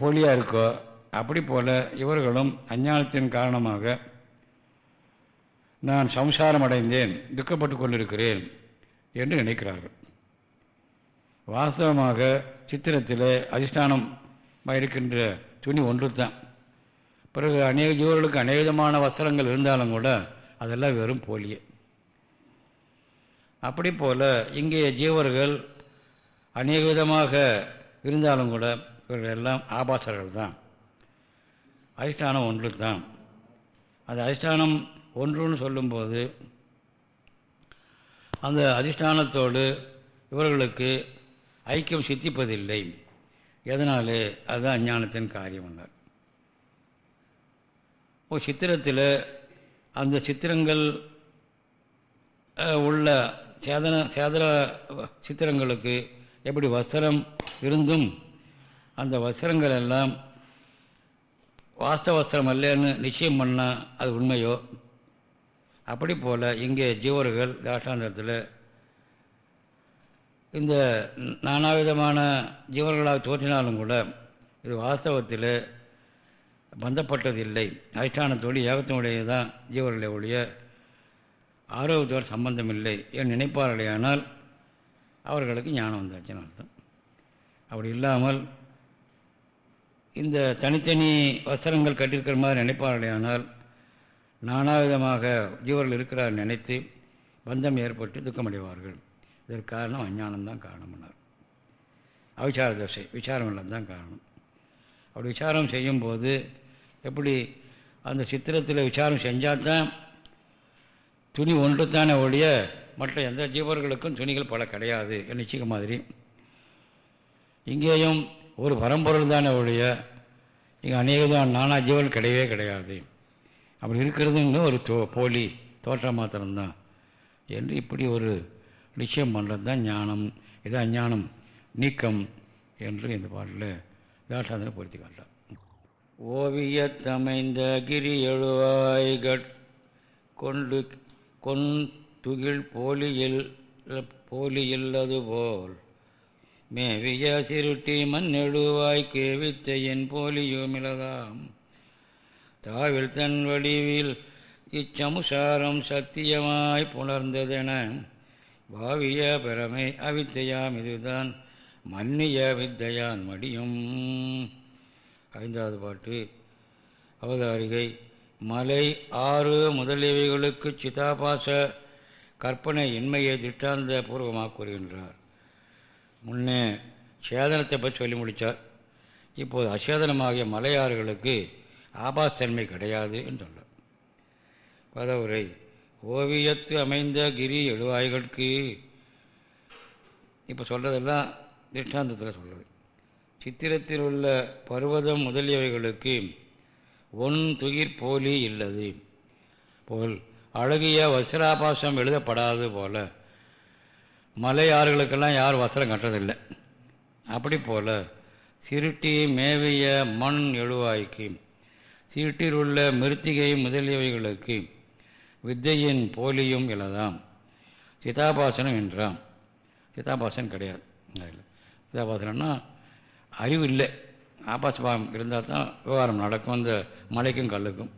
S2: போலியாக இருக்கோ அப்படி போல் இவர்களும் அஞ்ஞானத்தின் காரணமாக நான் சம்சாரம் அடைந்தேன் துக்கப்பட்டு கொண்டிருக்கிறேன் என்று நினைக்கிறார்கள். வாஸ்தவமாக சித்திரத்தில் அதிஷ்டானம் இருக்கின்ற துணி ஒன்று தான் பிறகு அநேக ஜீவர்களுக்கு அநேகமான வஸ்திரங்கள் இருந்தாலும் கூட அதெல்லாம் வெறும் போலியே. அப்படி போல் இங்கே ஜீவர்கள் அநேக விதமாக இருந்தாலும் கூட இவர்கள் எல்லாம் ஆபாசர்கள் தான். அதிஷ்டானம் ஒன்று தான் அந்த அதிஷ்டானம் ஒன்றுன்னு சொல்லும்போது அந்த அதிஷ்டானத்தோடு இவர்களுக்கு ஐக்கியம் சித்திப்பதில்லை. எதனாலே? அதுதான் அஞ்ஞானத்தின் காரியம் என்றார். ஒரு சித்திரத்தில் அந்த சித்திரங்கள் உள்ள சேதன சேதன சித்திரங்களுக்கு எப்படி வஸ்திரம் இருந்தும் அந்த வஸ்திரங்கள் எல்லாம் வாஸ்தவ வஸ்திரம் அல்லன்னு நிச்சயம் பண்ணால் அது உண்மையோ? அப்படி போல் இங்கே ஜீவர்கள் தாஷ்டாந்தத்தில் இந்த நானாவிதமான ஜீவர்களாக தோற்றினாலும் கூட இது வாஸ்தவத்தில் பந்தப்பட்டது இல்லை அதிஷ்டானத்தோடு ஏகத்தினுடைய தான் ஜீவர்களை ஒழிய ஆரோக்கியத்தோடு சம்பந்தம் இல்லை என் நினைப்பார்களேயானால் அவர்களுக்கு ஞானம் வந்தாச்சுன்னு அர்த்தம். அப்படி இல்லாமல் இந்த தனித்தனி வஸ்திரங்கள் கட்டியிருக்கிற மாதிரி நினைப்பார்களேயானால் நானாவிதமாக ஜீவர்கள் இருக்கிறார் நினைத்து பந்தம் ஏற்பட்டு துக்கமடைவார்கள். இதற்கு காரணம் அஞ்ஞானம்தான் காரணம்னார் அவிச்சார தோசை விசாரம் தான் காரணம். அப்படி விசாரம் செய்யும்போது எப்படி அந்த சித்திரத்தில் விசாரம் செஞ்சால் தான் துணி ஒன்று தானே ஒழிய மற்ற எந்த ஜீவர்களுக்கும் துணிகள் பல கிடையாது நிச்சய மாதிரி. இங்கேயும் ஒரு பரம்பொருள் தானே ஒழிய இங்கே அநேகதான் நானா ஜீவன் கிடையவே கிடையாது. அப்படி இருக்கிறதுங்க ஒரு தோ போலி தோற்றம் மாத்திரம்தான். என்று இப்படி ஒரு நிச்சயம் பண்ணுறது தான் ஞானம். இது அஞ்ஞானம் நீக்கம் என்று இந்த பாட்டில் தாட்டாந்தனை பொருத்தி காட்டார் ஓவியத்தமைந்த கிரி எழுவாய்கட் கொண்டு கொன் துகில் போலியில் போலியில்லது போல். மேவிய சிருட்டி மண்ணெழுவாய் கேவித்தையின் போலியுமிலதாம் தாவில் தன் வடிவில் இச்சமுசாரம் சத்தியமாய் புணர்ந்ததென பாவிய பெறமை அவித்தையாம் இதுதான் மன்னிய வித்தையான் மடியும். ஐந்தாவது பாட்டு. அவதாரிகை மலை ஆறு முதலியவைகளுக்கு சிதாபாச கற்பனை இன்மையை திட்டாந்த பூர்வமாக கூறுகின்றார். முன்னே சேதனத்தை பற்றி சொல்லி முடித்தார் இப்போது அசேதனமாகிய மலையாறுகளுக்கு ஆபாசத்தன்மை கிடையாது என்று சொல்ல பதவுரை ஓவியத்து அமைந்த கிரி எழுவாய்களுக்கு. இப்போ சொல்கிறதெல்லாம் திஷ்டாந்தத்தில் சொல்கிறது சித்திரத்தில் உள்ள பர்வதம் முதலியவைகளுக்கு ஒன் துகிர் போலி இல்லது போல் அழகிய வஸ்திராபாசம் எழுதப்படாது போல மலை ஆறுகளுக்கெல்லாம் யார் வசரம் கட்டுறதில்லை. அப்படி போல் சிருட்டி மேவிய மண் எழுவாய்க்கு சீட்டில் உள்ள மிருத்திகை முதலியவைகளுக்கு வித்தையின் போலியும் இல்லதாம் சிதாபாசனம் என்றாம். சிதாபாசன் கிடையாது. சிதாபாசனம்னா அறிவு இல்லை. ஆபாசபாகம் இருந்தால் தான் விவகாரம் நடக்கும். அந்த மலைக்கும் கல்லுக்கும்.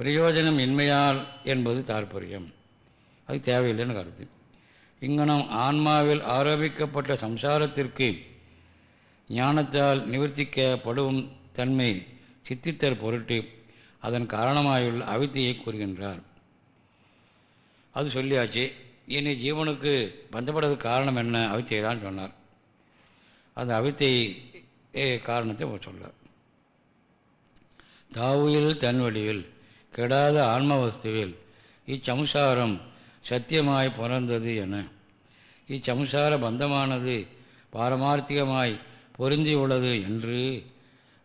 S2: பிரயோஜனம் இன்மையால் என்பது தாற்பயம். அது தேவையில்லைன்னு கருத்து. இங்கனம் ஆன்மாவில் ஆரோபிக்கப்பட்ட சம்சாரத்திற்கு ஞானத்தால் நிவர்த்திக்கப்படும் தன்மை சித்தித்தர் பொருட்டு அதன் காரணமாயுள்ள அவித்தையை கூறுகின்றார். அது சொல்லியாச்சு. இனி ஜீவனுக்கு பந்தப்படுறது காரணம் என்ன? அவித்தையை தான் சொன்னார். அந்த அவித்தை காரணத்தை சொல்ல தாவுயில் தன் வடிவில் கெடாத ஆன்ம வஸ்துவில் இச்சம்சாரம் சத்தியமாய் பிறந்தது என. இச்சம்சார பந்தமானது பாரமார்த்திகமாய் பொருந்தியுள்ளது என்று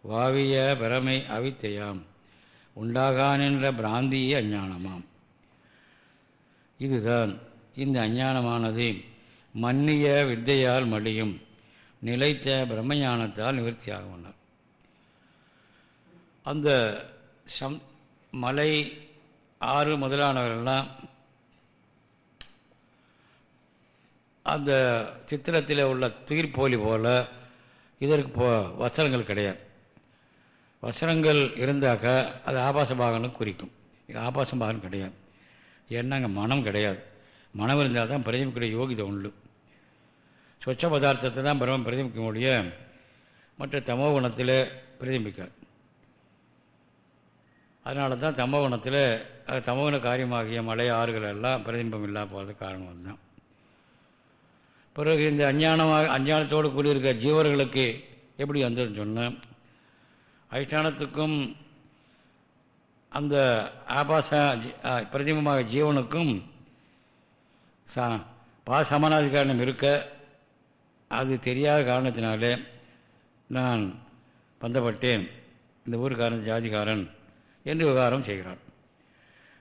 S2: வாவிய பெறமை அவித்தையாம். உண்டாகானின்ற பிராந்திய அஞ்ஞானமாம். இதுதான் இந்த அஞ்ஞானமானது மன்னிய வித்தையால் மடியும். நிலைத்த பிரம்மஞானத்தால் நிவர்த்தியாகும்னார் அந்த சம் மலை ஆறு முதலானவர்கள்லாம் அந்த சித்திரத்தில் உள்ள துயிர்போலி போல் இதற்கு போ வஸ்திரங்கள் கிடையாது. வஸ்திரங்கள் இருந்தாக்கா அது ஆபாச பாகனும் குறிக்கும். இது ஆபாச பாகன் கிடையாது. ஏன்னா அங்கே மனம் கிடையாது. மனம் இருந்தால் தான் பிரதிமிக்கூடிய யோகிதை உண்டு. சொச்ச பதார்த்தத்தை தான் பிரம்மம் பிரதிபிக்க முடிய மற்ற தமோ குணத்தில் பிரதிபிக்காது அதனால தான் தமோ குணத்தில் தமோகுண காரியமாகிய மலை ஆறுகள் எல்லாம் பிரதிபிம்பம் இல்லாத போகிறது காரணம் அதுதான். பிறகு இந்த அஞ்ஞானமாக அஞ்ஞானத்தோடு கூடியிருக்க ஜீவர்களுக்கு எப்படி வந்ததுன்னு சொன்னால் அதிஷ்டானத்துக்கும் அந்த ஆபாச பிரதிபமாக ஜீவனுக்கும் சா பாசமனாதிகாரணம் இருக்க அது தெரியாத காரணத்தினாலே நான் பந்தப்பட்டேன். இந்த ஊருக்காரன் ஜாதிகாரன் என்று விவகாரம் செய்கிறான்.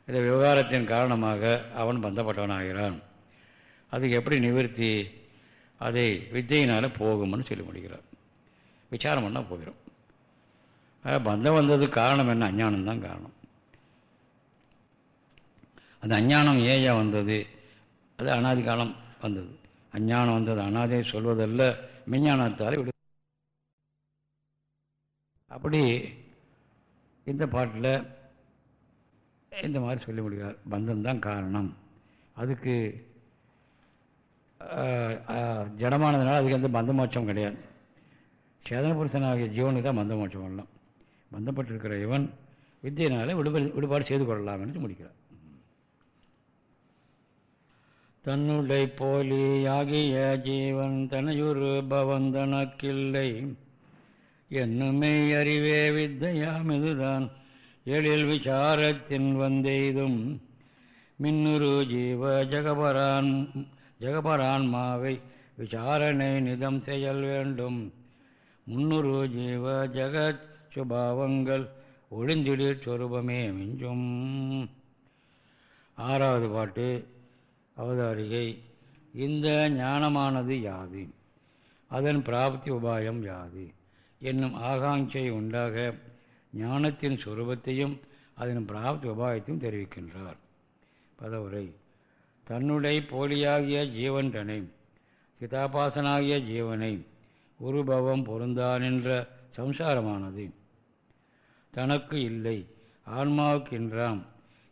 S2: இந்த விவகாரத்தின் காரணமாக அவன் பந்தப்பட்டவனாகிறான். அதுக்கு எப்படி நிவர்த்தி? அதை வித்தையினால் போகும்னு சொல்லி முடிகிறார் விசாரம் பண்ணால் போயிடும் பந்தம் வந்ததுக்கு காரணம் என்ன? அஞ்ஞானம் தான் காரணம். அந்த அஞ்ஞானம் ஏயா வந்தது? அது அனாதி காலம் வந்தது. அஞ்ஞானம் வந்தது. அனாதை சொல்வதல்ல. விஞ்ஞானத்தால் விடு. அப்படி இந்த பாட்டில் இந்த மாதிரி சொல்லி முடிகிறார் பந்தம்தான் காரணம். அதுக்கு ஜடமானதுனால அதுக்கு எந்த பந்த மோட்சம் கிடையாது. சேதன புருஷனாகிய ஜீவனுக்கு தான் பந்த மோட்சம் வரலாம். பந்தப்பட்டிருக்கிற இவன் வித்தியினால விடுபடு விடுபாடு செய்து கொள்ளலாம் என்று முடிக்கிறார். தன்னுடை போலியாகிய ஜீவன் தனையுரு பவந்தனக்கில்லை. என்னுமே அறிவே வித்தையாம் இதுதான் எழில் விசாரத்தின் வந்தெய்தும். மின்னுரு ஜீவ ஜெகபரான் ஜெகபரான்மாவை விசாரணை நிதம் செயல் வேண்டும். முன்னுரு ஜீவ ஜெகத் சுபாவங்கள் ஒளிந்திடு சொரூபமே மிஞ்சும். ஆறாவது பாட்டு. அவதாரிகை இந்த ஞானமானது யாது? அதன் பிராப்தி உபாயம் யாது? என்னும் ஆகாங்கை உண்டாக ஞானத்தின் சுரூபத்தையும் அதன் பிராப்தி உபாயத்தையும் தெரிவிக்கின்றார். பதவுரை. தன்னுடைய போலியாகிய ஜீவன்டனை சிதாபாசனாகிய ஜீவனை உருபவம் பொருந்தானென்ற சம்சாரமானது. தனக்கு இல்லை ஆன்மாவுக்கின்றாம்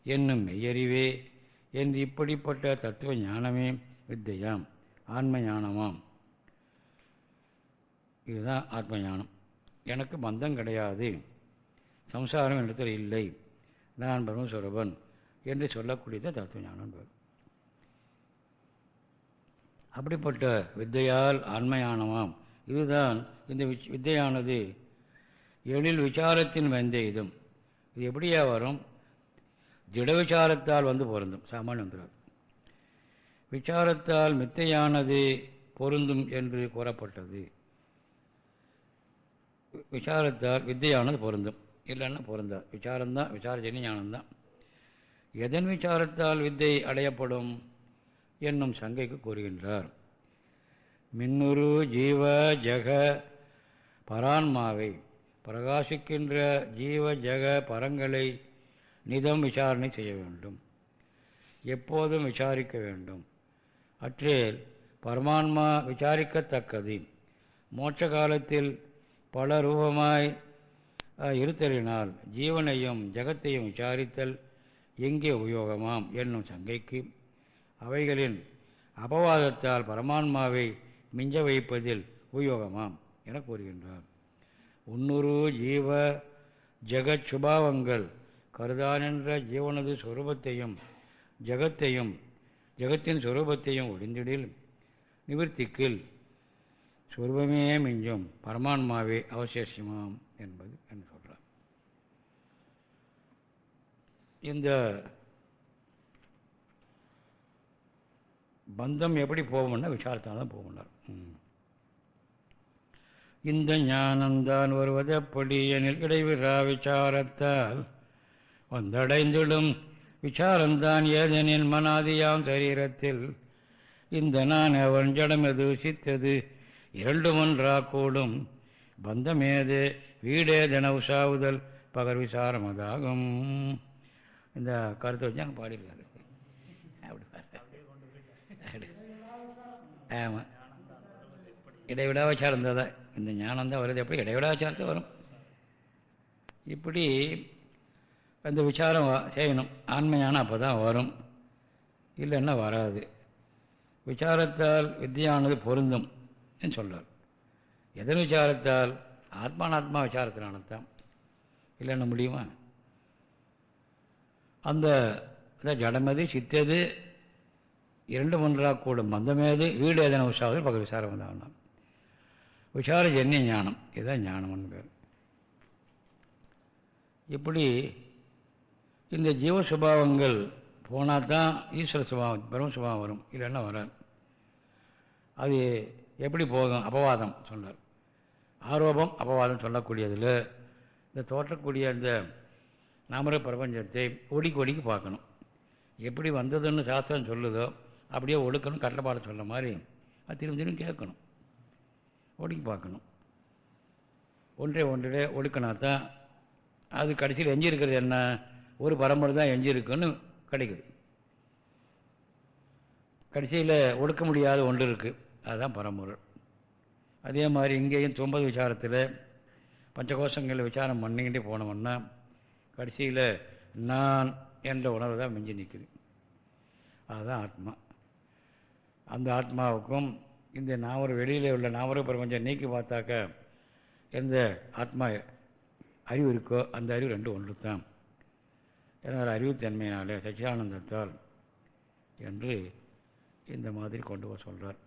S2: என்னும் மெய்யறிவே என்று இப்படிப்பட்ட தத்துவ ஞானமே வித்தையாம். ஆன்ம ஞானமாம் இதுதான் ஆத்ம ஞானம் எனக்கு பந்தம் கிடையாது. சம்சாரம் இடத்தில் இல்லை. நான் பிரம்மஸ்வரூபன் என்று சொல்லக்கூடியது தத்துவ ஞானம். அப்படிப்பட்ட வித்தையால் ஆன்மயானமாம் இதுதான் இந்த வித்தையானது எழில் விசாரத்தின் வந்த இது எப்படியா வரும்? திட விசாரத்தால் வந்து பொருந்தும் சாமானியம் வந்துடாது. விசாரத்தால் மித்தையானது பொருந்தும் என்று கூறப்பட்டது. விசாரத்தால் வித்தையானது பொருந்தும். இல்லைன்னா பொருந்தாது விசாரம்தான் விசாரஜனி ஞானம்தான் எதன் விசாரத்தால் வித்தை அடையப்படும் என்னும் சங்கைக்கு கூறுகின்றார். மின்னுரு ஜீவ ஜக பரான்மாவை பிரகாசிக்கின்ற ஜீவ ஜெக பரங்களை நிதம் விசாரணை செய்ய வேண்டும். எப்போதும் விசாரிக்க வேண்டும். அற்றில் பரமான்மா விசாரிக்கத்தக்கது. மோட்ச காலத்தில் பல ரூபமாய் இருத்தலினால் ஜீவனையும் ஜகத்தையும் விசாரித்தல் எங்கே உபயோகமாம் என்னும் சங்கைக்கு அவைகளின் அபவாதத்தால் பரமான்மாவை மிஞ்ச வைப்பதில் உபயோகமாம் என கூறுகின்றார். உன்னுரு ஜீவ ஜெகத் சுபாவங்கள் கருதானென்ற ஜீவனது சொரூபத்தையும் ஜகத்தையும் ஜகத்தின் சொரூபத்தையும் ஒளிந்திடில் நிவர்த்திக்கில் சுரூபமே மிஞ்சும் பரமான்மாவே அவசேஷமாம் என்பது என்று சொல்கிறார் இந்த பந்தம் எப்படி போகும்னா விசாரத்தால் தான் போகும்னார் இந்த ஞானந்தான் வருவதப்படி எனில் இடைவிழா விசாரத்தால் வந்தடைந்திடும். விசாரந்தான் ஏதெனில் மனாதியாம் சரீரத்தில். இந்த நான் அவன் ஜடமெது சித்தது? இரண்டு ஒன்றா கூடும். பந்தமேது வீடேதென உசாவுதல். பகர் விசாரமதாகும் இந்த கருத்தை வச்சு அங்கே பாடியிருக்காரு. அப்படி ஆமாம் இடைவிடா விசாரம் தான். இந்த ஞானம் தான் வருது. எப்படி இடைவிடாவச்சாரத்தை வரும். இப்படி அந்த விசாரம் வ- செய்யணும். ஆண்மையான அப்போ தான் வரும். இல்லைன்னா வராது. விசாரத்தால் வித்தியானது பொருந்தும் என்று சொல்றார். எதன் விசாரத்தால்? ஆத்மானாத்மா விசாரத்தினால்தான். இல்லைன்னு முடியுமா? அந்த ஜடமது சித்தது இரண்டு ஒன்றாக கூடும் மந்தமேது வீடு எதன உற்சாகம் பக்க விசாரம் தான் விசார ஜன்னிய ஞானம். இதுதான் ஞானம்னு பேர். இப்படி இந்த ஜீவ சுபாவங்கள் போனால் தான் ஈஸ்வர சுபாவம் பிரம்ம சுபாவம் வரும். இல்லைன்னா வராது. அது எப்படி போகும்? அபவாதம் சொன்னார் ஆரோபம் அபவாதம் சொல்லக்கூடியதில் இந்த தோற்றக்கூடிய இந்த நாமர பிரபஞ்சத்தை ஒடிக்கு ஒடிக்கு பார்க்கணும். எப்படி வந்ததுன்னு சாஸ்திரம் சொல்லுதோ அப்படியே ஒடுக்கணும் கட்டப்பாட சொல்ல மாதிரி அது திரும்ப திரும்ப கேட்கணும். ஒடுக்கி பார்க்கணும். ஒன்றே ஒன்றிலே ஒடுக்கினா தான் அது கடைசியில் எஞ்சி இருக்கிறது என்ன? ஒரு பரம்பரை தான் எஞ்சிருக்குன்னு கிடைக்குது. கடைசியில் ஒடுக்க முடியாத ஒன்று இருக்குது அதுதான் பரம்பொருள். அதே மாதிரி இங்கேயும் தொம்பது விசாரத்தில் பஞ்சகோஷங்களில் விசாரம் பண்ணிக்கிட்டே போனோம்னா கடைசியில் நான் என்ற உணர்வு தான் மிஞ்சி நிற்குது அதுதான் ஆத்மா. அந்த ஆத்மாவுக்கும் இந்த நாவர வெளியில் உள்ள நாவர பிரபஞ்சம் நீக்கி பார்த்தாக்க எந்த ஆத்மா அறிவு இருக்கோ அந்த அறிவு ரெண்டு ஒன்று தான் அதனால் அறிவுத்தன்மையினாலே சச்சிதானந்தத்தால் என்று இந்த மாதிரி கொண்டு போக சொல்கிறார்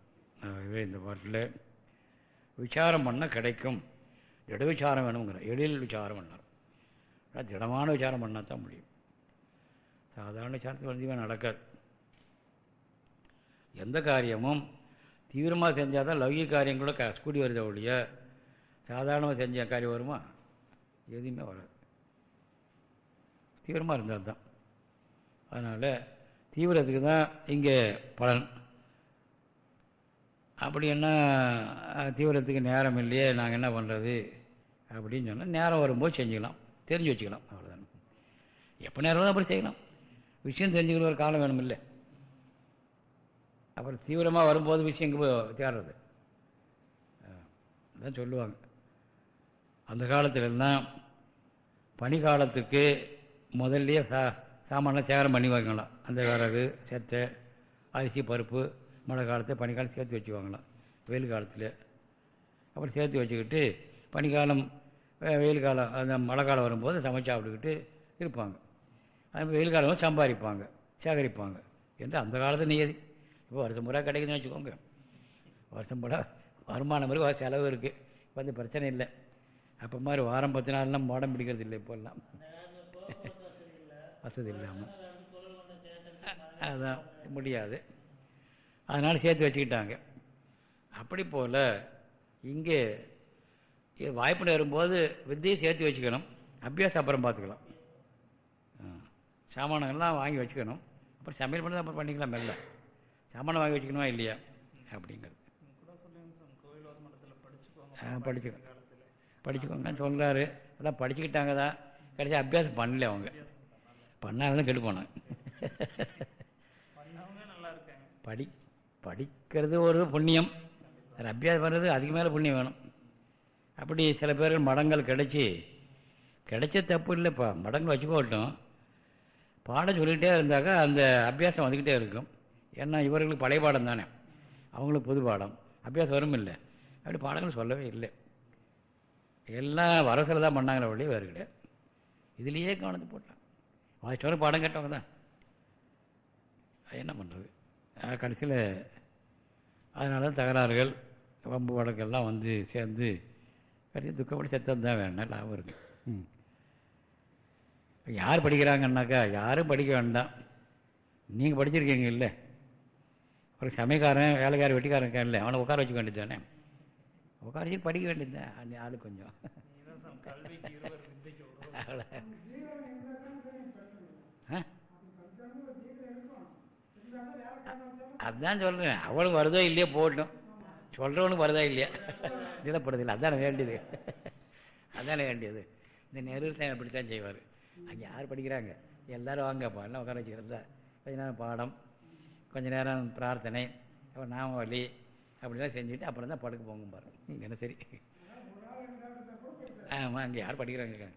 S2: ஆகவே இந்த பாட்டில் விசாரம் பண்ண கிடைக்கும். திட விசாரம் வேணுங்கிற எழில் விசாரம் பண்ணார். திடமான விசாரம் பண்ணால் தான் முடியும். சாதாரண விசாரத்தில் வந்து நடக்காது. எந்த காரியமும் தீவிரமாக செஞ்சால் தான் லௌகிக காரியம் க கூடி வருத ஒழிய சாதாரணமாக செஞ்ச காரியம் வருமா? எதுவுமே வராது. தீவிரமாக இருந்தால் தான். அதனால் தீவிரத்துக்கு தான் இங்கே பலன். அப்படி என்ன தீவிரத்துக்கு நேரம் இல்லையே நாங்கள் என்ன பண்ணுறது அப்படின்னு சொன்னால் நேரம் வரும்போது செஞ்சுக்கலாம். தெரிஞ்சு வச்சுக்கலாம். அவ்வளோதான் எப்போ நேரம் அப்படி செய்யலாம். விஷயம் தெரிஞ்சுக்கிற ஒரு காலம் வேணும் இல்லை அப்புறம் தீவிரமாக வரும்போது விஷயம் தேடுறது. தான் சொல்லுவாங்க. அந்த காலத்துலலாம் பனி காலத்துக்கு முதல்லையே சா சாமானெலாம் சேகரம் பண்ணி வைக்கலாம் அந்த விறகு செத்தை அரிசி பருப்பு மழை காலத்தை பனிக்காலம் சேர்த்து வச்சுக்குவாங்களாம் வெயில் காலத்தில். அப்புறம் சேர்த்து வச்சுக்கிட்டு பனிக்காலம் வெயில் காலம் அந்த மழை காலம் வரும்போது சமைச்சு சாப்பிட்டுக்கிட்டு இருப்பாங்க. அது வெயில் காலம் சம்பாதிப்பாங்க சேகரிப்பாங்க. என்று அந்த காலத்து நியதி. இப்போ வருஷம் முறை கிடைக்குதுன்னு வச்சுக்கோங்க. வருஷம் பூரா வருமானம் இருக்கு செலவு இருக்குது இப்போ அந்த பிரச்சனை இல்லை. அப்போ மாதிரி வாரம் பத்து நாள்லாம் மோடம் பிடிக்கிறது இல்லை இப்போல்லாம். வசதி இல்லாமல் அதான் முடியாது. அதனால் சேர்த்து வச்சுக்கிட்டாங்க. அப்படி போல் இங்கே வாய்ப்பு வரும்போது வித்தியை சேர்த்து வச்சுக்கணும். அபியாசம் அப்புறம் பார்த்துக்கலாம். ஆ. சாமானங்கள்லாம் வாங்கி வச்சுக்கணும். அப்புறம் சமையல் பண்ணி அப்புறம் பண்ணிக்கலாம் மெல்ல. சாமானம் வாங்கி வச்சுக்கணுமா இல்லையா? அப்படிங்கிறது.
S3: கூட படிச்சுக்கோங்க
S2: படிச்சுக்கோங்கன்னு சொல்கிறாரு எல்லாம் படிச்சுக்கிட்டாங்க தான். கடைசி அபியாசம் பண்ணல அவங்க. பண்ணாலும் கெட்டு
S3: இருக்காங்க.
S2: படி படிக்கிறது ஒரு புண்ணியம். அது அபியாசம் பண்ணுறது அதுக்கு மேலே புண்ணியம் வேணும். அப்படி சில பேர்கள் மடங்கள் கிடைச்சி கிடைச்ச தப்பு இல்லைப்பா மடங்கள் வச்சுக்கோட்டும் பாடம் சொல்லிகிட்டே இருந்தாக்கா அந்த அபியாசம் வந்துக்கிட்டே இருக்கும். ஏன்னா இவர்களுக்கு பழைய பாடம் தானே. அவங்களுக்கு புது பாடம். அபியாசம் வரும் இல்லை. அப்படி பாடங்கள் சொல்லவே இல்லை. எல்லாம் வரசில் தான் பண்ணாங்களே ஒழிய வேறு கிடையாது. இதுலேயே கவனத்தை போட்டான் வாசிச்சவரை பாடம் கேட்டவங்க தான். அது என்ன பண்ணுறது கடைசியில் அதனால தான் தகராறுகள் வம்பு வழக்கெல்லாம் வந்து சேர்ந்து கடைசி துக்கப்படி செத்தது தான் வேணும். லாபம் இருக்கு. ம். யார் படிக்கிறாங்கன்னாக்கா யாரும் படிக்க வேண்டாம். நீங்கள் படிச்சிருக்கீங்க இல்லை. ஒரு சமயக்காரன் வேலைக்காரன் வெட்டிக்காரன் இருக்கான் இல்லை அவனை உட்கார வச்சுக்க வேண்டியது தானே. உட்கார வச்சு படிக்க வேண்டியது தான். ஆளு கொஞ்சம். அதான் சொல்கிறேன் அவளுக்கு வருதோ இல்லையோ போகட்டும். சொல்கிறவனுக்கு வருதா இல்லையா? நிலப்படுதில்லை அதானே வேண்டியது. அதானே வேண்டியது. இந்த நெருத்தான் அப்படித்தான் செய்வார். அங்கே யார் படிக்கிறாங்க? எல்லாரும் வாங்கப்பா எல்லாம் உட்கார வச்சுக்கிறதா கொஞ்ச நேரம் பாடம் கொஞ்ச நேரம் பிரார்த்தனை அப்புறம் நாமவலி அப்படிலாம் செஞ்சுட்டு அப்புறம் தான் படுக்க போங்க பாருங்க என்ன சரி? ஆமாம் அங்கே யார் படிக்கிறாங்க?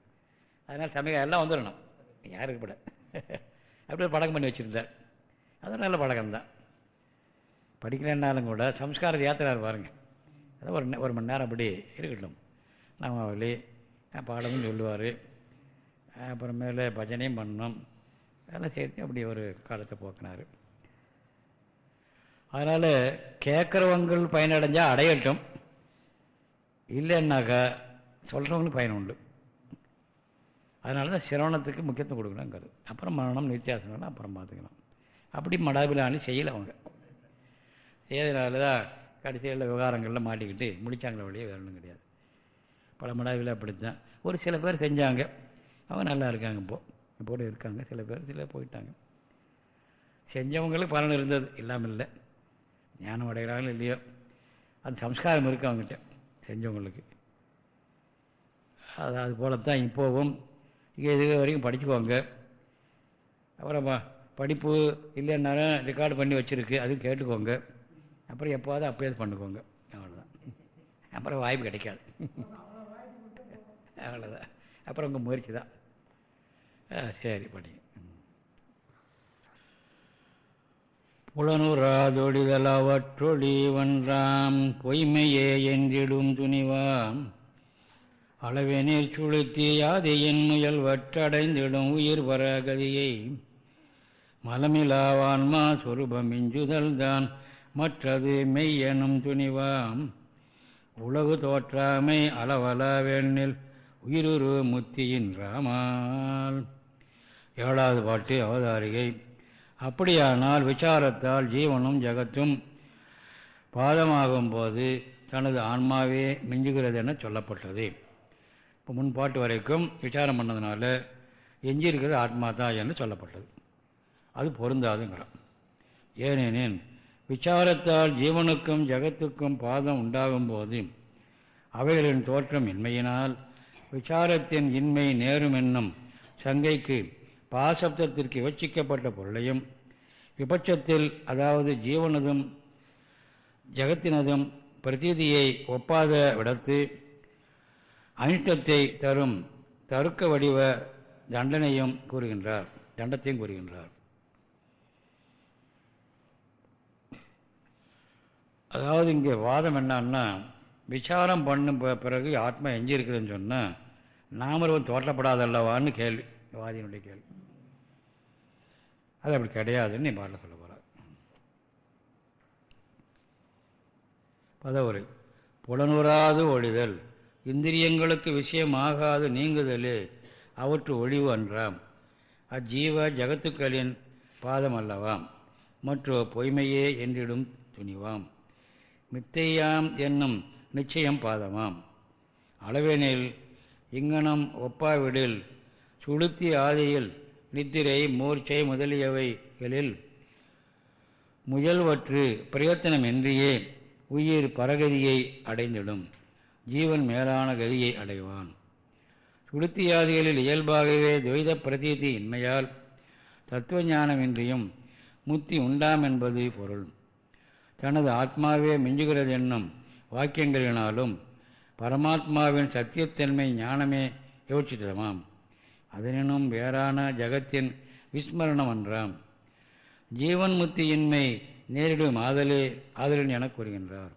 S2: அதனால் சமயம் எல்லாம் வந்துடணும். யாருக்கு பட அப்படி ஒரு பழக்கம் பண்ணி வச்சுருந்தார். அது நல்ல பழக்கம்தான். படிக்கலைன்னாலும் கூட சம்ஸ்காரத்தை ஏற்றுறாரு பாருங்க. அதான் ஒரு ஒரு மணி நேரம் அப்படி இருக்கட்டும். நாமாவளி பாடமும் சொல்லுவார். அப்புறமேல பஜனையும் பண்ணோம். அதெல்லாம் சேர்த்து அப்படி ஒரு காலத்தை போக்கினார். அதனால் கேட்குறவங்கள் பயனடைஞ்சால் அடையட்டும். இல்லைன்னாக்கா சொல்கிறவங்களுக்கு பயன் உண்டு. அதனால தான் சிரவணத்துக்கு முக்கியத்துவம் கொடுக்கணுங்கிறது. அப்புறம் மரணம் நித்தியாசனம் அப்புறம் பார்த்துக்கலாம் அப்படி மடாபிலானு செய்யலை அவங்க. செய்யறதுனால தான் கடைசியில் விவகாரங்களில் மாட்டிக்கிட்டு முடித்தாங்களே வழியே வேறணும் கிடையாது. பல மடாவில் அப்படித்தான். ஒரு சில பேர் செஞ்சாங்க. அவங்க நல்லா இருக்காங்க இப்போ. இப்போட இருக்காங்க. சில பேர் சில போயிட்டாங்க. செஞ்சவங்களுக்கு பலன் இருந்தது. இல்லாமல் இல்லை. ஞானம் அடைகிறாங்களோ இல்லையோ.
S1: அந்த சம்ஸ்காரம் இருக்குது அவங்ககிட்ட. செஞ்சவங்களுக்கு. அது அது போலத்தான் இப்போவும் இது வரைக்கும் படிச்சுக்கோங்க அப்புறம் படிப்பு இல்லைன்னாலும் ரெக்கார்டு பண்ணி வச்சுருக்கு அதுவும் கேட்டுக்கோங்க அப்புறம் எப்போவாது அப்போயாவது பண்ணுக்கோங்க. அவ்வளோதான் அப்புறம் வாய்ப்பு கிடைக்காது. அவ்வளோதான் அப்புறம் உங்கள் முயற்சி தான். ஆ, சரி படி.
S2: புலனுராதொழிதலவற்றொழி வன்றாம் பொய்மையே என்றிடும் துணிவாம். அளவெனில் சுளுத்தி யாதையின் முயல் வற்றடைந்திடும் உயிர் வரகதியை மலமிலாவான்மா சுரூபம் இஞ்சுதல் தான் மற்றது மெய்யெனும் துணிவாம். உலகு தோற்றாமை அளவலவெண்ணில் உயிருரு முத்தியின் ராமால். ஏழாவது பாட்டு அவதாரிகை. அப்படியானால் விசாரத்தால் ஜீவனும் ஜகத்தும் பாதமாகும் போது தனது ஆன்மாவே மிஞ்சுகிறது என சொல்லப்பட்டது. இப்போ வரைக்கும் விசாரம் பண்ணதுனால எஞ்சி இருக்கிறது ஆத்மா தான் என்று சொல்லப்பட்டது. அது பொருந்தாதுங்கிறான். ஏனெனின் விசாரத்தால் ஜீவனுக்கும் ஜகத்துக்கும் பாதம் உண்டாகும் போது அவைகளின் தோற்றம் இன்மையினால் விசாரத்தின் இன்மை நேரும் என்னும் சங்கைக்கு பாசப்தத்திற்கு விவட்சிக்கப்பட்ட பொருளையும் விபட்சத்தில் அதாவது ஜீவனதும் ஜகத்தினதும் பிரதீதியை ஒப்பாத விடத்து அனிஷ்டத்தை தரும் தருக்க வடிவ தண்டனையும் கூறுகின்றார். தண்டத்தையும் கூறுகின்றார். அதாவது இங்கே வாதம் என்னன்னா விசாரம் பண்ணும் பிறகு ஆத்மா எஞ்சி இருக்குதுன்னு சொன்னால் நாமருவம் தோற்றப்படாதல்லவான்னு கேள்வி. வாதியினுடைய கேள்வி. அது அப்படி கிடையாதுன்னு நீ பாட்டில் சொல்ல போகிறார் பதவுரை. புலனுறாது ஒழிதல். இந்திரியங்களுக்கு விஷயமாகாது நீங்குதலே அவற்று ஒழிவு அன்றாம். அஜீவ ஜகத்துக்களின் பாதம் அல்லவாம் மற்றோ பொய்மையே என்றிடும் துணிவாம். மித்தையாம் என்னும் நிச்சயம் பாதமாம். அளவெனில் இங்கனம் ஒப்பாவிடில் சுளுத்தி ஆதியில் நித்திரை மூர்ச்சை முதலியவைகளில் முயல்வற்று பிரயத்தனமின்றியே உயிர் பரகதியை அடைந்திடும். ஜீவன் மேலான கதியை அடைவான். சுளுத்தியாதிகளில் இயல்பாகவே துவைத பிரதீதி இன்மையால் தத்துவ ஞானமின்றியும் முத்தி உண்டாம் என்பது பொருள். தனது ஆத்மாவே மிஞ்சுகிறது என்னும் வாக்கியங்களினாலும் பரமாத்மாவின் சத்தியத்தன்மை ஞானமே யோசித்தமாம் அதனினும் வேறான ஜகத்தின் விஸ்மரணம் என்றாம் ஜீவன் முத்தியின்மை நேரிடும் ஆதலே ஆதலின் என கூறுகின்றார்.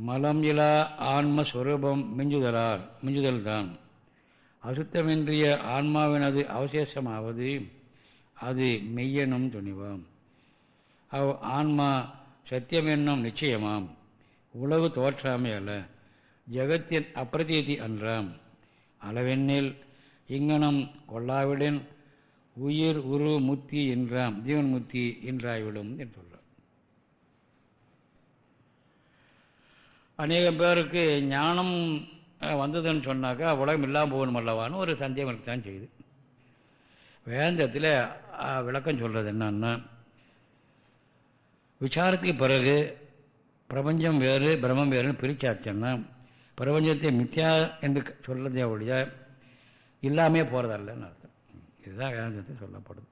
S2: மலம் இலா ஆன்மஸ்வரூபம் மிஞ்சுதலால் மிஞ்சுதல்தான். அசுத்தமின்றிய ஆன்மாவினது அவசேஷமாவது அது மெய்யெனும் துணிவாம். அவ் ஆன்மா சத்தியம் என்னும் நிச்சயமாம். உளவு தோற்றாமை அல்ல ஜகத்தின் அப்பிரதீதி அன்றாம். அளவெண்ணில் இங்கனம் கொள்ளாவிடன் உயிர் உரு முத்தி என்றாம் ஜீவன் முத்தி என்றாய்விடும் என்று அநேகம் பேருக்கு ஞானம் வந்ததுன்னு சொன்னாக்கா உலகம் இல்லாமல் போகணும் அல்லவான்னு ஒரு சந்தேகம் இருக்கத்தான் செய்யுது வேந்தத்தில் விளக்கம் சொல்கிறது என்னன்னா விசாரத்துக்கு பிறகு பிரபஞ்சம் வேறு பிரம்மம் வேறுன்னு பிரிச்சாச்சுன்னா பிரபஞ்சத்தை மித்யா என்று சொல்கிறதே ஒழிய இல்லாமே போகிறதல்லன்னு அர்த்தம். இதுதான் வேதாந்தத்தில் சொல்லப்படுது.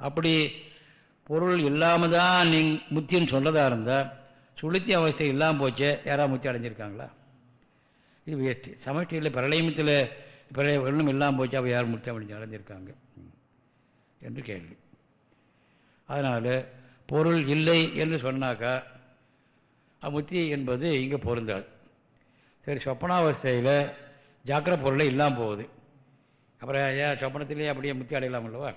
S2: அப்படி பொருள் இல்லாமல் தான் நீ முத்தின்னு சொல்லதா இருந்தால் சுளுத்தி அவஸ்தை இல்லாமல் போச்சு யாராவது முத்தி அடைஞ்சிருக்காங்களா? இது வேஸ்ட்டு சமஷ்டியில் பிரளயமத்தில் பிரளய ஒன்றும் இல்லாமல் போச்சு அவள் யார் முத்தி அடைஞ்சு அடைஞ்சிருக்காங்க? என்று கேள்வி. அதனால் பொருள் இல்லை என்று சொன்னாக்கா முத்தி என்பது இங்கே பொருந்தாது. சரி சொப்பனாவஸ்தையில் ஜாக்கிர பொருளே இல்லாமல் போகுது. அப்புறம் ஏன் சொப்பனத்திலே அப்படியே முத்தி அடையலாம் அல்லவா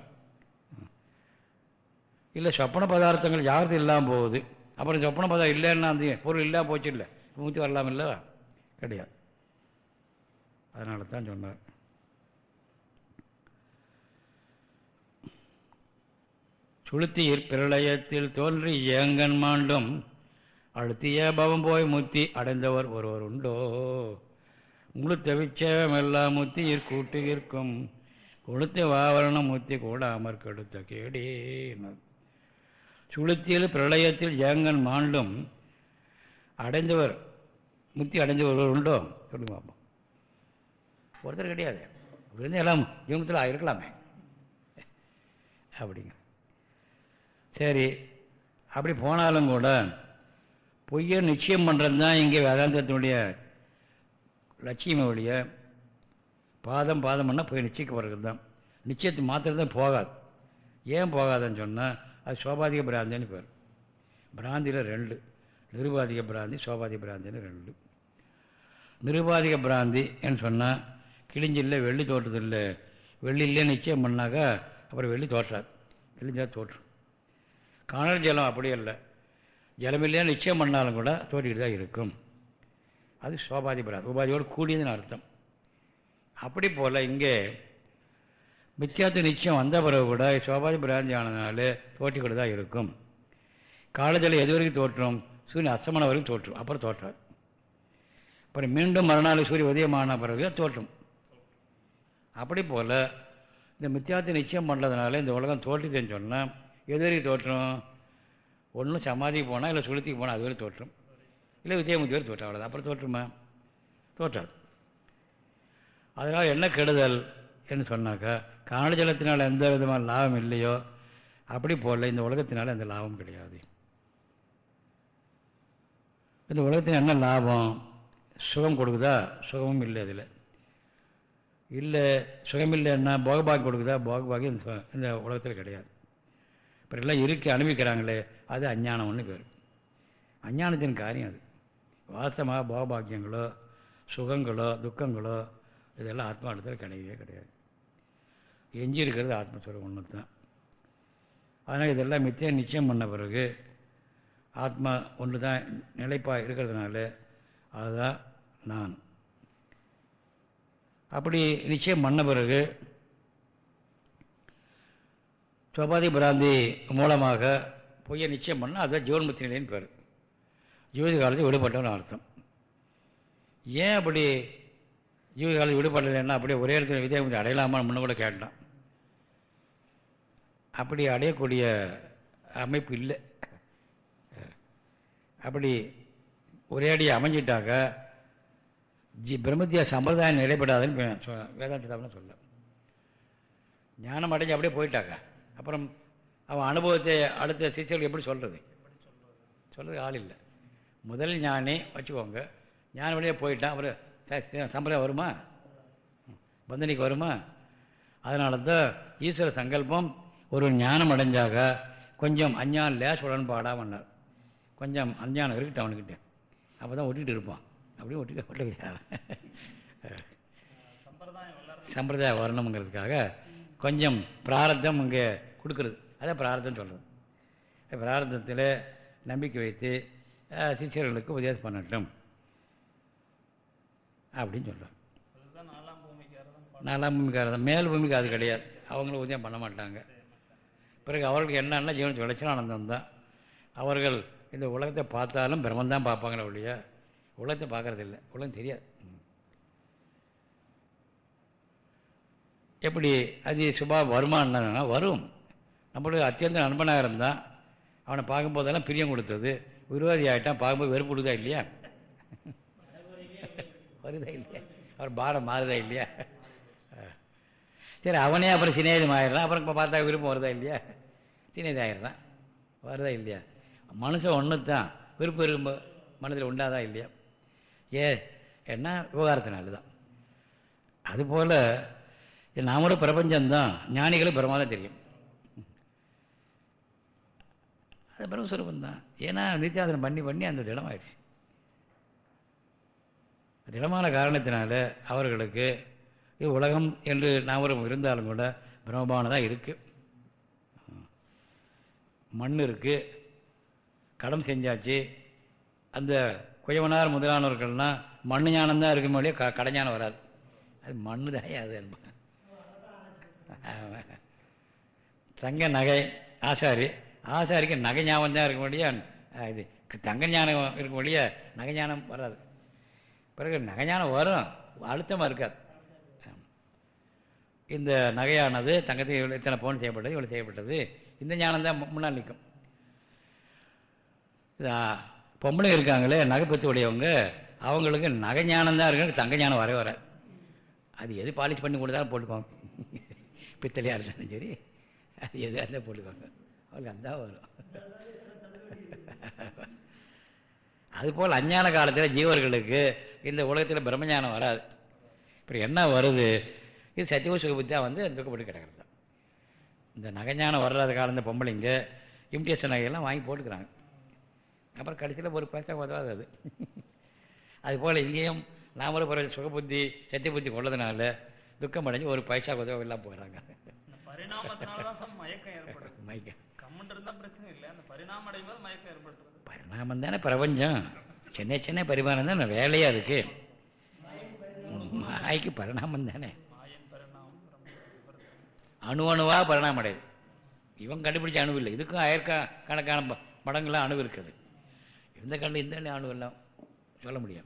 S2: இல்லை சொப்பன பதார்த்தங்கள் ஜாகிரதை இல்லாமல் போகுது. அப்புறம் சொப்பன பார்த்தா இல்லைன்னா அந்த பொருள் இல்லாமல் போச்சு இல்லை. முத்தி வரலாம் இல்லை கிடையாது. அதனால தான் சொன்னார். சுளுத்தியிற் பிரளயத்தில் தோன்றி ஏங்கன் மாண்டும் அழுத்திய பவம் போய் முத்தி அடைந்தவர் ஒருவர் உண்டோ? முழுத்த விச்சமெல்லாம் முத்தியிற் கூட்டுகிற்கும் கொளுத்த வாவரணம் முத்தி கூடாமற் கெடுத்த கேடே சுளுத்தியில் பிரளயத்தில் ஏங்கன் மாண்டும் அடைந்தவர் முத்தி அடைஞ்சவர் உண்டோ? சொல்லுங்க பார்ப்போம் ஒருத்தர் கிடையாது. அப்படி இருந்தால் எல்லாம் ஜீவனத்தில் இருக்கலாமே. அப்படிங்க. சரி அப்படி போனாலும் கூட பொய்யை நிச்சயம் பண்ணுறது தான் இங்கே வேதாந்தத்தினுடைய லட்சியமே ஒழிய பாதம் பாதம் பண்ணால் போய் நிச்சயிக்கப்படுறது தான். நிச்சயத்தை மாத்திரம் தான் போகாது. ஏன் போகாதுன்னு சொன்னால் அது சோபாதிக பிராந்தின்னு பேர். பிராந்தியில் ரெண்டு. நிருபாதிக பிராந்தி சோபாதிக பிராந்தின்னு ரெண்டு. நிருபாதிக பிராந்தி என்று சொன்னால் கிழிஞ்சில்லை வெள்ளி தோற்றதில்லை. வெள்ளி இல்லையே நிச்சயம் பண்ணாக்கா அப்புறம் வெள்ளி தோற்றார். வெள்ளி தான் காணல் ஜலம் அப்படியே இல்லை ஜலமில்லையா நிச்சயம் பண்ணாலும் கூட தோற்றிக்கிட்டு தான் இருக்கும். அது சோபாதி பிராந்தி. உபாதியோடு கூடியதுன்னு அர்த்தம். அப்படி போல் இங்கே மித்தியாத்து நிச்சயம் வந்த பிறகு கூட சோபாதி பிராந்தி ஆனதுனால தோற்றிக்கிட்டு தான் இருக்கும். காலத்தில் எது வரைக்கும் தோற்றும்? சூரியன் அஸ்தமான வரைக்கும் தோற்றும். அப்புறம் தோற்றார். அப்புறம் மீண்டும் மறுநாள் சூரிய உதயமான பிறகு தோற்றும். அப்படி போல் இந்த மித்தியாத்தை நிச்சயம் பண்ணுறதுனால இந்த உலகம் தோற்றுதுன்னு சொன்னால் எது வரைக்கும் தோற்றும்? ஒன்றும் சமாதிக்கு போனால் இல்லை சுளுத்திக்கு போனால் அது வரை தோற்றும். இல்லை விஜயமுத்தி வரை தோற்றம் அவ்வளோதான் அப்புறம் தோற்றுமா? தோற்றாது அதனால் என்ன கெடுதல் என்று சொன்னாக்கா காணஜலத்தினால் எந்த விதமான லாபம் இல்லையோ அப்படி போல இந்த உலகத்தினால எந்த லாபம் கிடையாது. இந்த உலகத்தில் என்ன லாபம்? சுகம் கொடுக்குதா? சுகமும் இல்லை அதில். இல்லை சுகம் இல்லைன்னா போகபாகம் கொடுக்குதா? போகபாகம் இந்த சு- இந்த உலகத்தில் கிடையாது. இப்போ எல்லாம் இருக்கு அனுபவிக்கிறாங்களே அது அஞ்ஞானம்னு பேர். அஞ்ஞானத்தின் காரியம் அது. வாசமாக போகபாக்கியங்களோ சுகங்களோ துக்கங்களோ இதெல்லாம் ஆத்மாட்டத்தில் கிடையவே கிடையாது. எஞ்சி இருக்கிறது ஆத்மஸ்வரம் ஒன்று தான் அதனால் இதெல்லாம் மித்தியம் நிச்சயம் பண்ண பிறகு ஆத்மா ஒன்று தான் நிலைப்பாக இருக்கிறதுனால அதுதான் நான். அப்படி நிச்சயம் பண்ண பிறகு சுவாதி பிராந்தி மூலமாக பொய்யை நிச்சயம் பண்ணால் அதுதான் ஜீவன்முத்தி நிலைன்னு பேர். ஜீவதி காலத்தில் விடுபட்டவன் அர்த்தம். ஏன் அப்படி ஜீவித விடுபடலைன்னா அப்படியே ஒரே இடத்துல வித்யாமுக்தி அடையலாமான்னு முன்ன கூட கேட்டான். அப்படி அடையக்கூடிய அமைப்பு இல்லை. அப்படி ஒரே அடி அமைஞ்சிட்டாக்க ஜி பிரம்மத்திய சம்பிரதாயம் நிறைப்படாதுன்னு பே- வேதாந்ததாப்னு சொல்ல. ஞானம் அடைஞ்சு அப்படியே போயிட்டாங்க அப்புறம் அவன் அனுபவத்தை அடுத்த சிஷியர்களுக்கு எப்படி சொல்கிறது சொல்கிறது ஆள் இல்லை. முதல் ஞானி வச்சுக்கோங்க. ஞான வழியே போயிட்டான் அப்புறம் சம்பிரதாயம் வருமா? பந்தனிக்கு வருமா? அதனால தான் ஈஸ்வர சங்கல்பம் ஒரு ஞானம் அடைஞ்சாக கொஞ்சம் அஞ்ஞானம் லேஸ் உடன்பாடாமன்னார் கொஞ்சம் அஞ்ஞானம் இருக்கட்டும் அவனுக்கிட்ட. அப்போ தான் ஒட்டிகிட்டு இருப்பான். அப்படியே ஒட்டிக்க ஒட்டிக்க
S3: சம்பிரதாயம்
S2: வரணுங்கிறதுக்காக கொஞ்சம் பிராரத்தம் இங்கே கொடுக்குறது. அதான் பிராரத்தம் சொல்கிறது பிராரத்தத்தில் நம்பிக்கை வைத்து சிஷியர்களுக்கு உதவி உபதேசம் பண்ணட்டும். அப்படின்னு சொல்கிறார்
S3: நாலாம் பூமிக்காரதான்
S2: மேல் பூமிக்கு அது கிடையாது. அவங்களும் உதயம் பண்ண மாட்டாங்க. பிறகு அவர்களுக்கு என்னன்னா ஜீவனத்து விளைச்சல் ஆனந்தம் தான். அவர்கள் இந்த உலகத்தை பார்த்தாலும் பிரம்மந்தான் பார்ப்பாங்களே ஒழிய உலகத்தை பார்க்கறதில்ல உலகம் தெரியாது. எப்படி? அது சுபா வருமானா வரும். நம்மளுக்கு அத்தியந்த நண்பனாக இருந்தான். அவனை பார்க்கும்போதெல்லாம் பிரியம் கொடுத்தது. விரோதி ஆகிட்டான் பார்க்கும்போது வெறுப்பு கொடுதா இல்லையா? வருதா இல்லையா? அவர் பாடம் மாறுதா இல்லையா? சரி அவனே அப்புறம் சினேதம் ஆயிடுறான். அப்புறம் இப்போ பார்த்தா விருப்பம் வருதா இல்லையா? சினேதம் ஆயிடுறான். வருதா இல்லையா? மனுஷன் ஒன்று தான் விருப்பம் விரும்ப மனதில் உண்டாதா இல்லையா? ஏ என்ன? விவகாரத்தினால தான் அதுபோல் நாமளும் பிரபஞ்சம்தான். ஞானிகளும் பிரமாதம் தெரியும். அது பிரம்மஸ்வரூபம் தான் ஏன்னா நித்தியாசனம் பண்ணி பண்ணி அந்த திடமாயிடுச்சு. திடமான காரணத்தினால அவர்களுக்கு இது உலகம் என்று நாமரும் இருந்தாலும் கூட பிரம்மபாவனை தான் இருக்குது மண் இருக்குது கடம் செஞ்சாச்சு. அந்த குயவனார் முதலானவர்கள்லாம் மண் ஞானம் தான் இருக்கும் மொழியே க கடைஞானம் வராது. அது மண்ணு தான் அது தங்க நகை ஆசாரி. ஆசாரிக்கு நகை ஞாபகம் தான் இருக்க முடியா இது தங்க ஞானம் இருக்க முடியா நகை ஞானம் வராது. பிறகு நகை ஞானம் வரும். அழுத்தமாக இருக்காது. இந்த நகையானது தங்கத்தை இவ்வளோ இத்தனை பவுன் செய்யப்பட்டது இவ்வளோ செய்யப்பட்டது. இந்த ஞானம் தான் முன்னால் நிற்கும். பொம்பளை இருக்காங்களே நகைப்பத்து உடையவங்க அவங்களுக்கு நகை ஞானம் தான் இருக்கு தங்க ஞானம் வரவே வர. அது எது பாலிஷ் பண்ணி கொடுத்தாலும் போட்டுப்பாங்க பித்தளையாக இருந்தாலும் சரி அது எதாக இருந்தால் போட்டுக்குவாங்க அவங்களுக்கு அந்த வரும். அதுபோல் அஞ்ஞான காலத்தில் ஜீவர்களுக்கு இந்த உலகத்தில் பிரம்மஞானம் வராது. இப்போ என்ன வருது? இது சத்தியவ சுகபுத்தியாக வந்து துக்கப்பட்டு கிடக்கிறது. இந்த நகைஞானம் வர்றாத காலம் இந்த பொம்பளைங்க இமிட்டேஷன் நகையெல்லாம் வாங்கி போட்டுக்கிறாங்க. அப்புறம் கடைசியில் ஒரு பைசா உதவாது அது. அதுபோல் இங்கேயும் நாமளும் பிறகு சுகபுத்தி சத்திய புத்தி கொள்ளதுனால துக்கம் அடைஞ்சு ஒரு பைசா உதவ இல்லாமல் போகிறாங்க
S3: மயக்கம் பரிணாமம்
S2: தானே பிரபஞ்சம். சின்ன சின்ன பரிமாணம் தான் வேலையாக இருக்கு. மாய்க்கு பரிணாமம் தானே. அணு அணுவாக பரிணாமம் அடையுது. இவன் கண்டுபிடிச்ச அணு இல்லை. இதுக்கும் ஆயிரக்கா கணக்கான ப- அணு இருக்குது. இந்த கண்டு இந்த அணு எல்லாம் சொல்ல முடியும்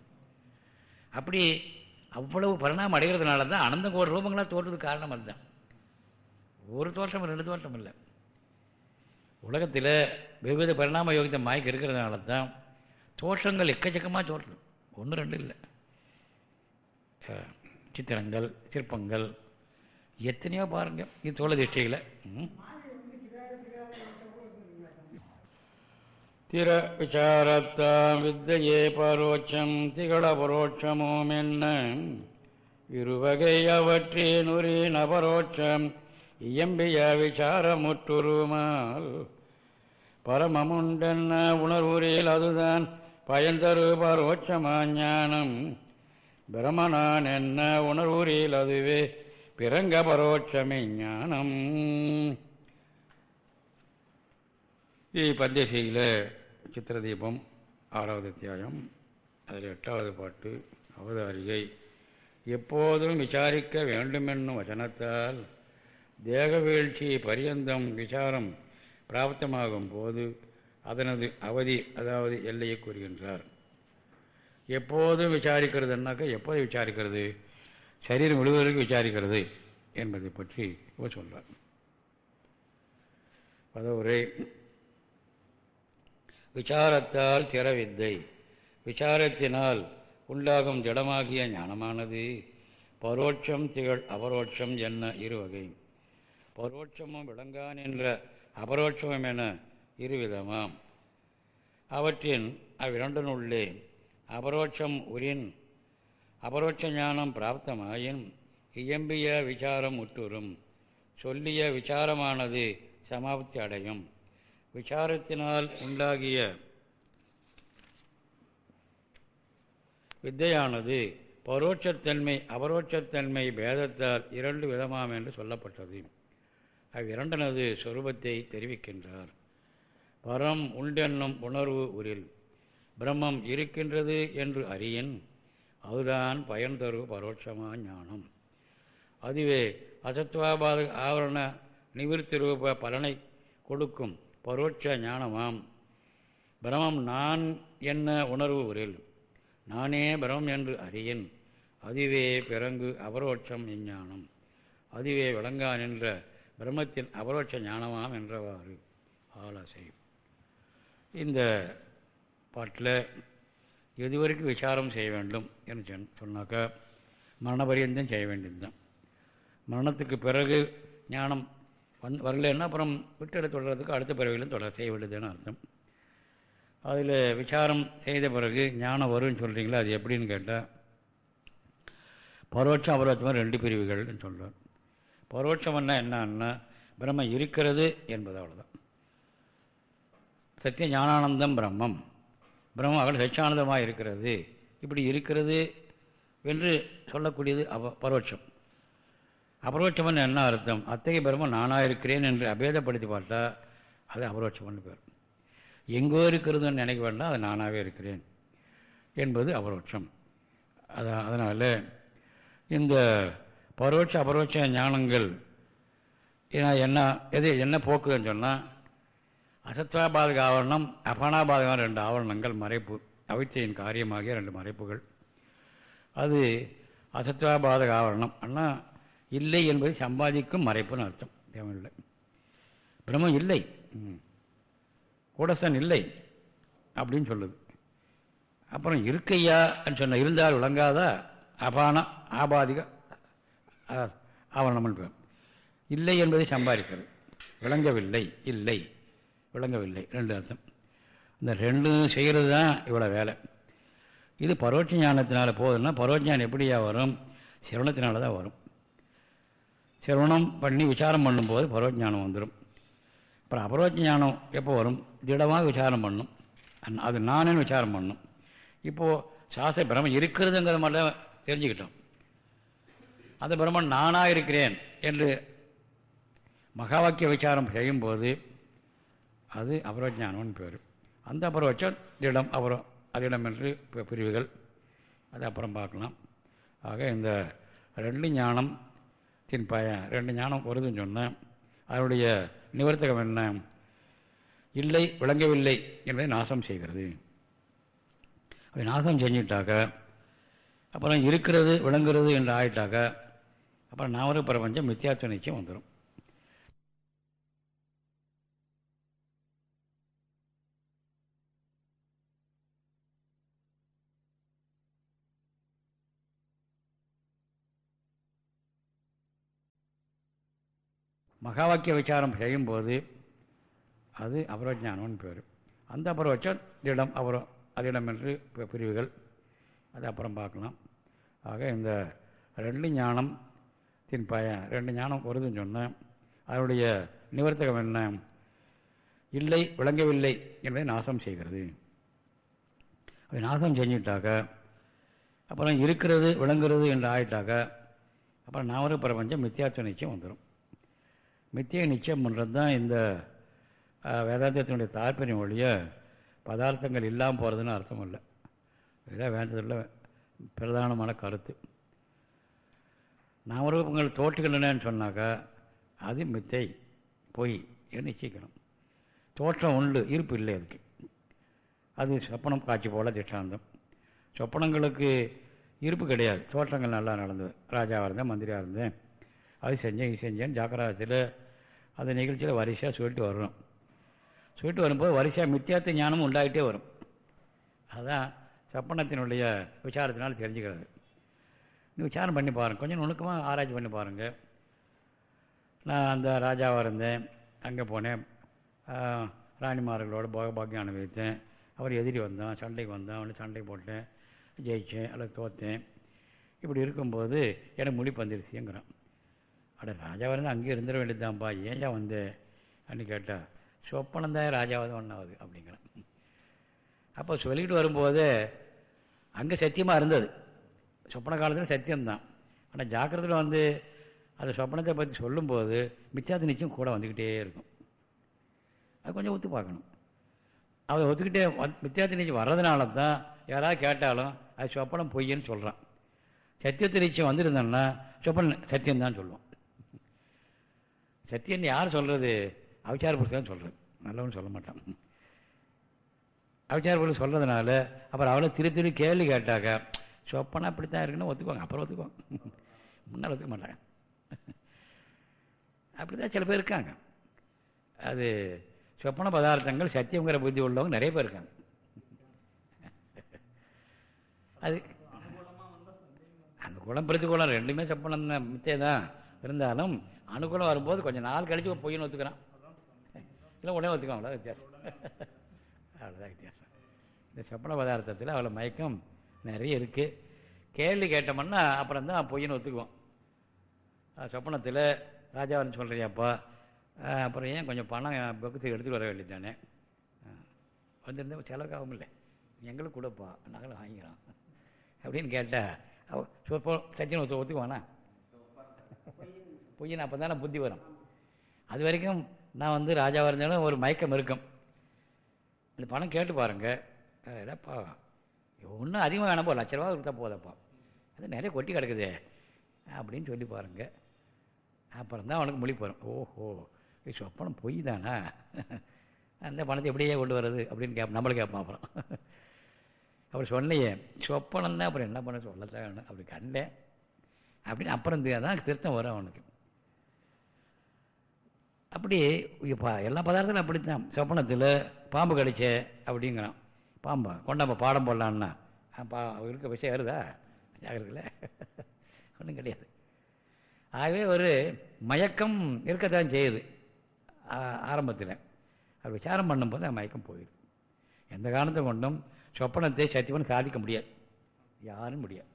S2: அப்படி அவ்வளவு பரிணாமம் அடைகிறதுனால தான் அனந்த கோடி ரூபங்களாக தோற்றதுக்கு காரணம் அதுதான். ஒரு தோற்றம் ரெண்டு தோற்றம் இல்லை. உலகத்தில் வெவ்வேறு பரிணாம யோகத்தை மாய்க்கு இருக்கிறதுனால தான் தோற்றங்கள் எக்கச்சக்கமாக தோற்றம் ஒன்று ரெண்டு இல்லை. சித்திரங்கள் சிற்பங்கள் எத்தனையோ பாருங்க. இது தோழ திருஷ்டிகளை. திர விசாரத்தாம் வித்தையே பரோட்சம் திகழ பரோட்சமோம் என்ன இருவகை அவற்றினுரி நபரோட்சம் இயம்பிய விசாரமுற்றுருமால். பரமமுண்டென்ன உணர்வுரில் அதுதான் பயன்தரு பரோட்சமா ஞானம் பிரமனான் என்ன உணர்வுரில் அதுவே? பிறங்க பரோட்சமே ஞானம் பந்தேசியில் சித்திரதீபம் ஆறாவது அத்தியாயம் அதில் எட்டாவது பாட்டு அவதாரிகை எப்போதும் விசாரிக்க வேண்டுமென்னும் வச்சனத்தால் தேக வீழ்ச்சி பரியந்தம் விசாரம் பிராப்தமாகும் போது அதனது அவதி அதாவது எல்லையை கூறுகின்றார். எப்போதும் விசாரிக்கிறதுனாக்கா எப்போது விசாரிக்கிறது? சரீரம் முழுவதற்கு விசாரிக்கிறது என்பதை பற்றி இவர் சொல்றார். பதவுரை விசாரத்தால் திறவித்தை விசாரத்தினால் உண்டாகும் திடமாகிய ஞானமானது பரோட்சம் திகழ் அபரோட்சம் என்ன இருவகை? பரோட்சமும் விளங்கான் என்ற அபரோட்சமும் என இருவிதமாம். அவற்றின் அவ்விரண்டனுள்ளே அபரோட்சம் உரின் அபரோட்ச ஞானம் பிராப்தமாயின் இயம்பிய விசாரம் உற்றுரும் சொல்லிய விசாரமானது சமாப்தி அடையும். விசாரத்தினால் உண்டாகிய வித்தையானது பரோட்சத்தன்மை அபரோட்சத்தன்மை பேதத்தால் இரண்டு விதமாம் என்று சொல்லப்பட்டது. அவ்விரண்டனது சொரூபத்தை தெரிவிக்கின்றார். பரம் உண்டென்னும் உணர்வு உரில். பிரம்மம் இருக்கின்றது என்று அறியின் அதுதான் பயன் தரு பரோட்சமா ஞானம். அதுவே அசத்வாபாத ஆவரண நிவிருத்தி ரூப பலனை கொடுக்கும் பரோட்ச ஞானமாம். பிரமம் நான் என்ன உணர்வு உரில்? நானே பிரமம் என்று அறியின் அதுவே பிறங்கு அபரோட்சம் விஞ்ஞானம் அதுவே விளங்கான் என்ற பிரம்மத்தின் அபரோட்ச ஞானமாம் என்றவாறு ஆலோசை. இந்த பாட்டில் எதுவரைக்கும் விசாரம் செய்ய வேண்டும் என்று சொன்னாக்க சொன்னாக்கா மரணபரியந்தம் செய்ய வேண்டியதுதான். மரணத்துக்கு பிறகு ஞானம் வந் வரலன்னா அப்புறம் விட்டு தொடர்றதுக்கு அடுத்த பிறவிலும் தொடர் செய்ய வேண்டியதுன்னு அர்த்தம். அதில் விசாரம் செய்த பிறகு ஞானம் வரும்னு சொல்கிறீங்களா அது எப்படின்னு கேட்டால் பரோட்சம் அபரோட்சமாக ரெண்டு பிரிவுகள்னு சொல்கிறார் பரோட்சம்னா என்னன்னா பிரம்ம இருக்கிறது என்பது அவ்வளோதான் சத்திய ஞானானந்தம் பிரம்மம். பிரம்மம் அகல சச்சியானந்தமாக இருக்கிறது. இப்படி இருக்கிறது என்று சொல்லக்கூடியது அப பரோட்சம். அபரோட்சம்னு என்ன அர்த்தம்? அத்தகைய பிரம்மம் நானாக இருக்கிறேன் என்று அபேதப்படுத்தி பார்த்தா அது அபரோட்சம்னு பேர். எங்கோ இருக்கிறதுன்னு நினைக்க வேண்டாம் அது நானாகவே இருக்கிறேன் என்பது அபரோட்சம். அது அதனால் இந்த பரோட்ச அபரோட்ச ஞானங்கள் ஏன்னா என்ன எது என்ன போக்குதுன்னு சொன்னால் அசத்வாபாதக ஆவரணம் அபானாபாதகம் ரெண்டு ஆவரணங்கள் மறைப்பு அவித்தையின் காரியமாகிய ரெண்டு மறைப்புகள். அது அசத்வாபாதக ஆவரணம் ஆனால் இல்லை என்பது சம்பாதிக்கும் மறைப்புன்னு அர்த்தம். தேவையில்லை. பிரம்மம் இல்லை. ம். கூடசன் இல்லை அப்படின்னு சொல்லுது. அப்புறம் இருக்கையான்னு சொன்ன இருந்தால் விளங்காதா? அபான ஆபாதிக அஹ், ஆவரணம்னு இல்லை என்பதை சம்பாதிக்கிறது. விளங்கவில்லை. இல்லை. விளங்கவில்லை ரெண்டு அர்த்தம். இந்த ரெண்டும் செய்கிறது தான் இவ்வளோ வேலை. இது பரோட்ச ஞானத்தினால் போகுதுன்னா பரோட்சானம் எப்படியா வரும்? சிரவணத்தினால தான் வரும். சிரவணம் பண்ணி விசாரம் பண்ணும்போது பரோட்ச ஞானம் வந்துடும் அப்புறம் அபரோட்ச ஞானம் எப்போ வரும்? திடமாக விசாரம் பண்ணும். அது நானேன்னு விசாரம் பண்ணும். இப்போது சாச பிரமம் இருக்கிறதுங்கிற மட்டும் தெரிஞ்சுக்கிட்டோம். அந்த பிரம்மன் நானாக இருக்கிறேன் என்று மகா வாக்கிய விசாரம் செய்யும்போது அது அபரோஜானம்னு பேர். அந்த அபரோட்சம் திடம் அபரம் அதிடம் என்று பிரிவுகள். அது அப்புறம் பார்க்கலாம். ஆக இந்த ரெண்டு ஞானம் தின் பயன் ரெண்டு ஞானம் வருதுன்னு சொன்னேன். அதனுடைய நிவர்த்தகம் என்ன? இல்லை விளங்கவில்லை என்பதை நாசம் செய்கிறது. அப்படி நாசம் செஞ்சிட்டாக்க அப்புறம் இருக்கிறது விளங்குறது என்று ஆயிட்டாக்க அப்புறம் நாவர பிரபஞ்சம் மித்தியாத்துவ நிச்சயம் வந்துடும் மகா வாக்கிய விசாரம் செய்யும்போது அது அபரோஜானம்னு பேர். அந்த அபரோச்சம் திடம் அபரம் அதிடம் என்று பிரிவுகள். அது அப்புறம் பார்க்கலாம். ஆக இந்த ரெண்டு ஞானத்தின் பயன் ரெண்டு ஞானம் வருதுன்னு சொன்னேன். அதனுடைய நிவர்த்தகம் என்ன? இல்லை விளங்கவில்லை என்பதை நாசம் செய்கிறது. அப்படி நாசம் செஞ்சுட்டாக்க அப்புறம் இருக்கிறது விளங்குறது என்று ஆயிட்டாக்க அப்புறம் நாவர பிரபஞ்சம் மித்தியாத்துவ நிச்சயம் வந்துடும் மித்திய நிச்சயம் பண்ணுறது தான் இந்த வேதாந்தத்தினுடைய தாற்பயம் ஒழிய பதார்த்தங்கள் இல்லாமல் போகிறதுன்னு அர்த்தம் இல்லை. இதெல்லாம் வேண்டதில் பிரதானமான கருத்து. நாமரூபங்கள் தோற்றுகின்றனன்னு சொன்னாக்கா அது மித்தை பொய் என்று நிச்சயிக்கணும். தோற்றம் உண்டு இருப்பு இல்லை அதுக்கு. அது சொப்பனம் காட்சி போல திஷ்டாந்தம். சொப்பனங்களுக்கு இருப்பு கிடையாது. தோற்றங்கள் நல்லா நடந்தது. ராஜாவாக இருந்தேன் மந்திரியாக இருந்தேன். அது செஞ்சேன் இது செஞ்சேன் ஜாக்கிரதத்தில் அந்த நிகழ்ச்சியில் வரிசையாக சொல்லிட்டு வரணும். சொல்லிட்டு வரும்போது வரிசையாக மித்தியார்த்த ஞானமும் உண்டாகிட்டே வரும். அதுதான் சப்பனத்தினுடைய விசாரத்தினால் தெரிஞ்சுக்கிறது. நீ விசாரம் பண்ணி பாருங்கள் கொஞ்சம் நுணுக்கமாக ஆராய்ச்சி பண்ணி பாருங்கள் நான் அந்த ராஜாவாக இருந்தேன். அங்கே போனேன். ஆஹ், ராணிமார்களோட போகபாக்கியம் அனுபவித்தேன் அவர் எதிரி வந்தான் சண்டைக்கு வந்தான். அவனை சண்டை போட்டேன் ஜெயித்தேன் அல்லது தோத்தேன். இப்படி இருக்கும்போது எனக்கு முடி பந்திருச்சுங்கிறான் அட ராஜாவாக இருந்தால் அங்கேயே இருந்துட வேண்டியதுதான்ப்பா ஏன்யா வந்து? அப்படின்னு கேட்டால் சொப்பனம் தான் ராஜாவது ஒன்றாவது அப்படிங்கிறான். அப்போ சொல்லிக்கிட்டு வரும்போது அங்கே சத்தியமாக இருந்தது. சொப்பன காலத்தில் சத்தியம்தான். ஆனால் ஜாக்கிரதையில் வந்து அந்த சொப்பனத்தை பற்றி சொல்லும்போது மித்தியாத நிச்சயம் கூட வந்துக்கிட்டே இருக்கும். அது கொஞ்சம் ஒத்து பார்க்கணும். அதை ஒத்துக்கிட்டே வந் மித்தியாத்த நிச்சயம் வர்றதுனால தான் யாராவது கேட்டாலும் அது சொப்பனம் பொய்யன்னு சொல்கிறான் சத்தியத்து நிச்சயம் வந்திருந்தோம்னா சொப்பனம் சத்தியம்தான் சொல்லுவோம் சத்தியம்னு யார் சொல்கிறது அவச்சார புருஷன் சொல்கிறது நல்லவன் சொல்ல மாட்டான். அவச்சார புருஷன் சொல்கிறதுனால அப்புறம் அவளை திரு திரு கேள்வி கேட்டாக்க சொப்பனா அப்படித்தான் இருக்குன்னு ஒத்துக்குவாங்க. அப்புறம் ஒத்துக்குவாங்க. முன்னால் ஒத்துக்க மாட்டாங்க. அப்படி தான் சில பேர் இருக்காங்க. அது சொப்பன பதார்த்தங்கள் சத்தியங்கிற புத்தி உள்ளவங்க நிறைய பேர் இருக்காங்க. அது அனுகூலம் பிரதிகூலம் ரெண்டுமே சொப்பனம் தான். மித்தே தான் இருந்தாலும் அனுகூலம் வரும்போது கொஞ்சம் நாள் கழிச்சு ஒரு பொய்ன்னு ஒத்துக்கிறான். இல்லை உடனே ஒத்துக்குவாங்களா வித்தியாசம். அவ்வளோதான் வித்தியாசம். இந்த சொப்பன பதார்த்தத்தில் அவ்வளோ மயக்கம் நிறைய இருக்குது கேள்வி கேட்டோம்னா அப்புறம் தான் பொய்ன்னு ஒத்துக்குவோம். சொப்பனத்தில் ராஜாவரன் சொல்கிறியாப்பா அப்புறம் ஏன் கொஞ்சம் பணம் பக்கத்துக்கு எடுத்துகிட்டு வர வேண்டியது தானே வந்திருந்தா செலவுக்காகவும் இல்லை. எங்களுக்கு கொடுப்பா நாங்களும் வாங்கிக்கிறோம். அப்படின்னு கேட்டால் அவ சொப்போ சச்சின் ஒத்து ஒத்துக்குவானா? பொய்யன் அப்போ தானே புத்தி வரும். அது வரைக்கும் நான் வந்து ராஜாவாக இருந்தாலும் ஒரு மயக்கம் இருக்கும். இந்த பணம் கேட்டு பாருங்கள் ஏடாப்பா ஒன்றும் அதிகமாக வேணாம் லட்ச ரூபா கொடுத்தா போதப்பா அது நிறைய கொட்டி கிடக்குதே அப்படின்னு சொல்லி பாருங்க. அப்புறம் தான் அவனுக்கு மொழி வரும். ஓஹோ சொப்பனம் பொய் தானா? அந்த பணத்தை எப்படியே கொண்டு வர்றது அப்படின்னு கேப் நம்மளை கேட்பான் அப்புறம். அப்புறம் சொன்னையே சொப்பனம் தான் அப்புறம் என்ன பண்ண சொல்லத்தான் வேணும் அப்படி கண்டேன். அப்படின்னு அப்புறம் தான் திருத்தம் வரும் அவனுக்கு. அப்படி இப்போ எல்லா பதார்த்தங்களும் அப்படித்தான். சொப்பனத்தில் பாம்பு கடிச்சே அப்படிங்கிறான். பாம்பா கொண்டாம்ப பாடம் போடலான்னா. பா இருக்க விஷயம் வருதா? ஜாகிரதில் ஒன்றும் கிடையாது. ஆகவே ஒரு மயக்கம் இருக்கத்தான் செய்யுது. ஆரம்பத்தில். அது விசாரம் பண்ணும்போது அந்த மயக்கம் போயிடுது. எந்த காரணத்தை கொண்டும் சொப்பனத்தை சத்தியவன் சாதிக்க முடியாது. யாரும் முடியாது.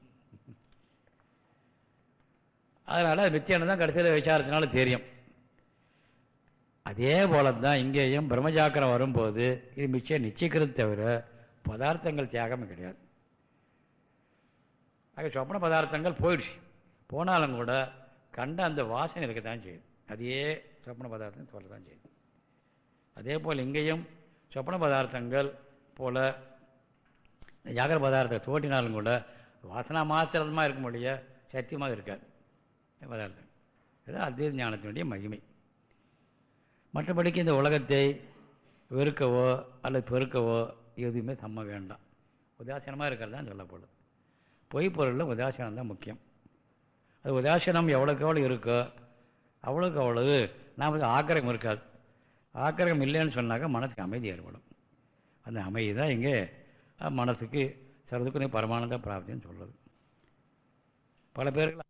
S2: அதனால் அது தான் கடைசியில் விசாரத்தினால தெரியும். அதே போல தான் இங்கேயும் பிரம்மஜாக்கிரம் வரும்போது இது மிச்சம் நிச்சயிக்கிறது தவிர பதார்த்தங்கள் தியாகமே கிடையாது. ஆக சொப்பன பதார்த்தங்கள் போயிடுச்சு. போனாலும் கூட கண்ட அந்த வாசனை இருக்க தான் செய்யுது. அதையே சொப்பன பதார்த்தம் சொல்ல தான் செய்யுது. அதே போல் இங்கேயும் சொப்பன பதார்த்தங்கள் போல் ஜாகர பதார்த்தத்தை தோட்டினாலும் கூட வாசனா மாத்திரமாக இருக்க முடிய சத்தியமாக இருக்காது. பதார்த்தம் இது அத்வைத ஞானத்தினுடைய மகிமை. மற்றபடிக்கு இந்த உலகத்தை வெறுக்கவோ அல்லது பெருக்கவோ எதுவுமே சம்ம வேண்டாம். உதாசீனமாக இருக்கிறது தான் சொல்லப்படும் பொய் பொருளில் உதாசீனம் தான் முக்கியம். அது உதாசீனம் எவ்வளோக்கு எவ்வளோ இருக்கோ அவ்வளோக்கு அவ்வளவு நாம் ஆக்கிரகம் இருக்காது. ஆக்கிரகம் இல்லைன்னு சொன்னாக்கா மனசுக்கு அமைதி ஏற்படும். அந்த அமைதி தான் இங்கே மனசுக்கு சர்வதுக்கு பரமானந்த பிராப்தின்னு சொல்லுது பல பேர்கள்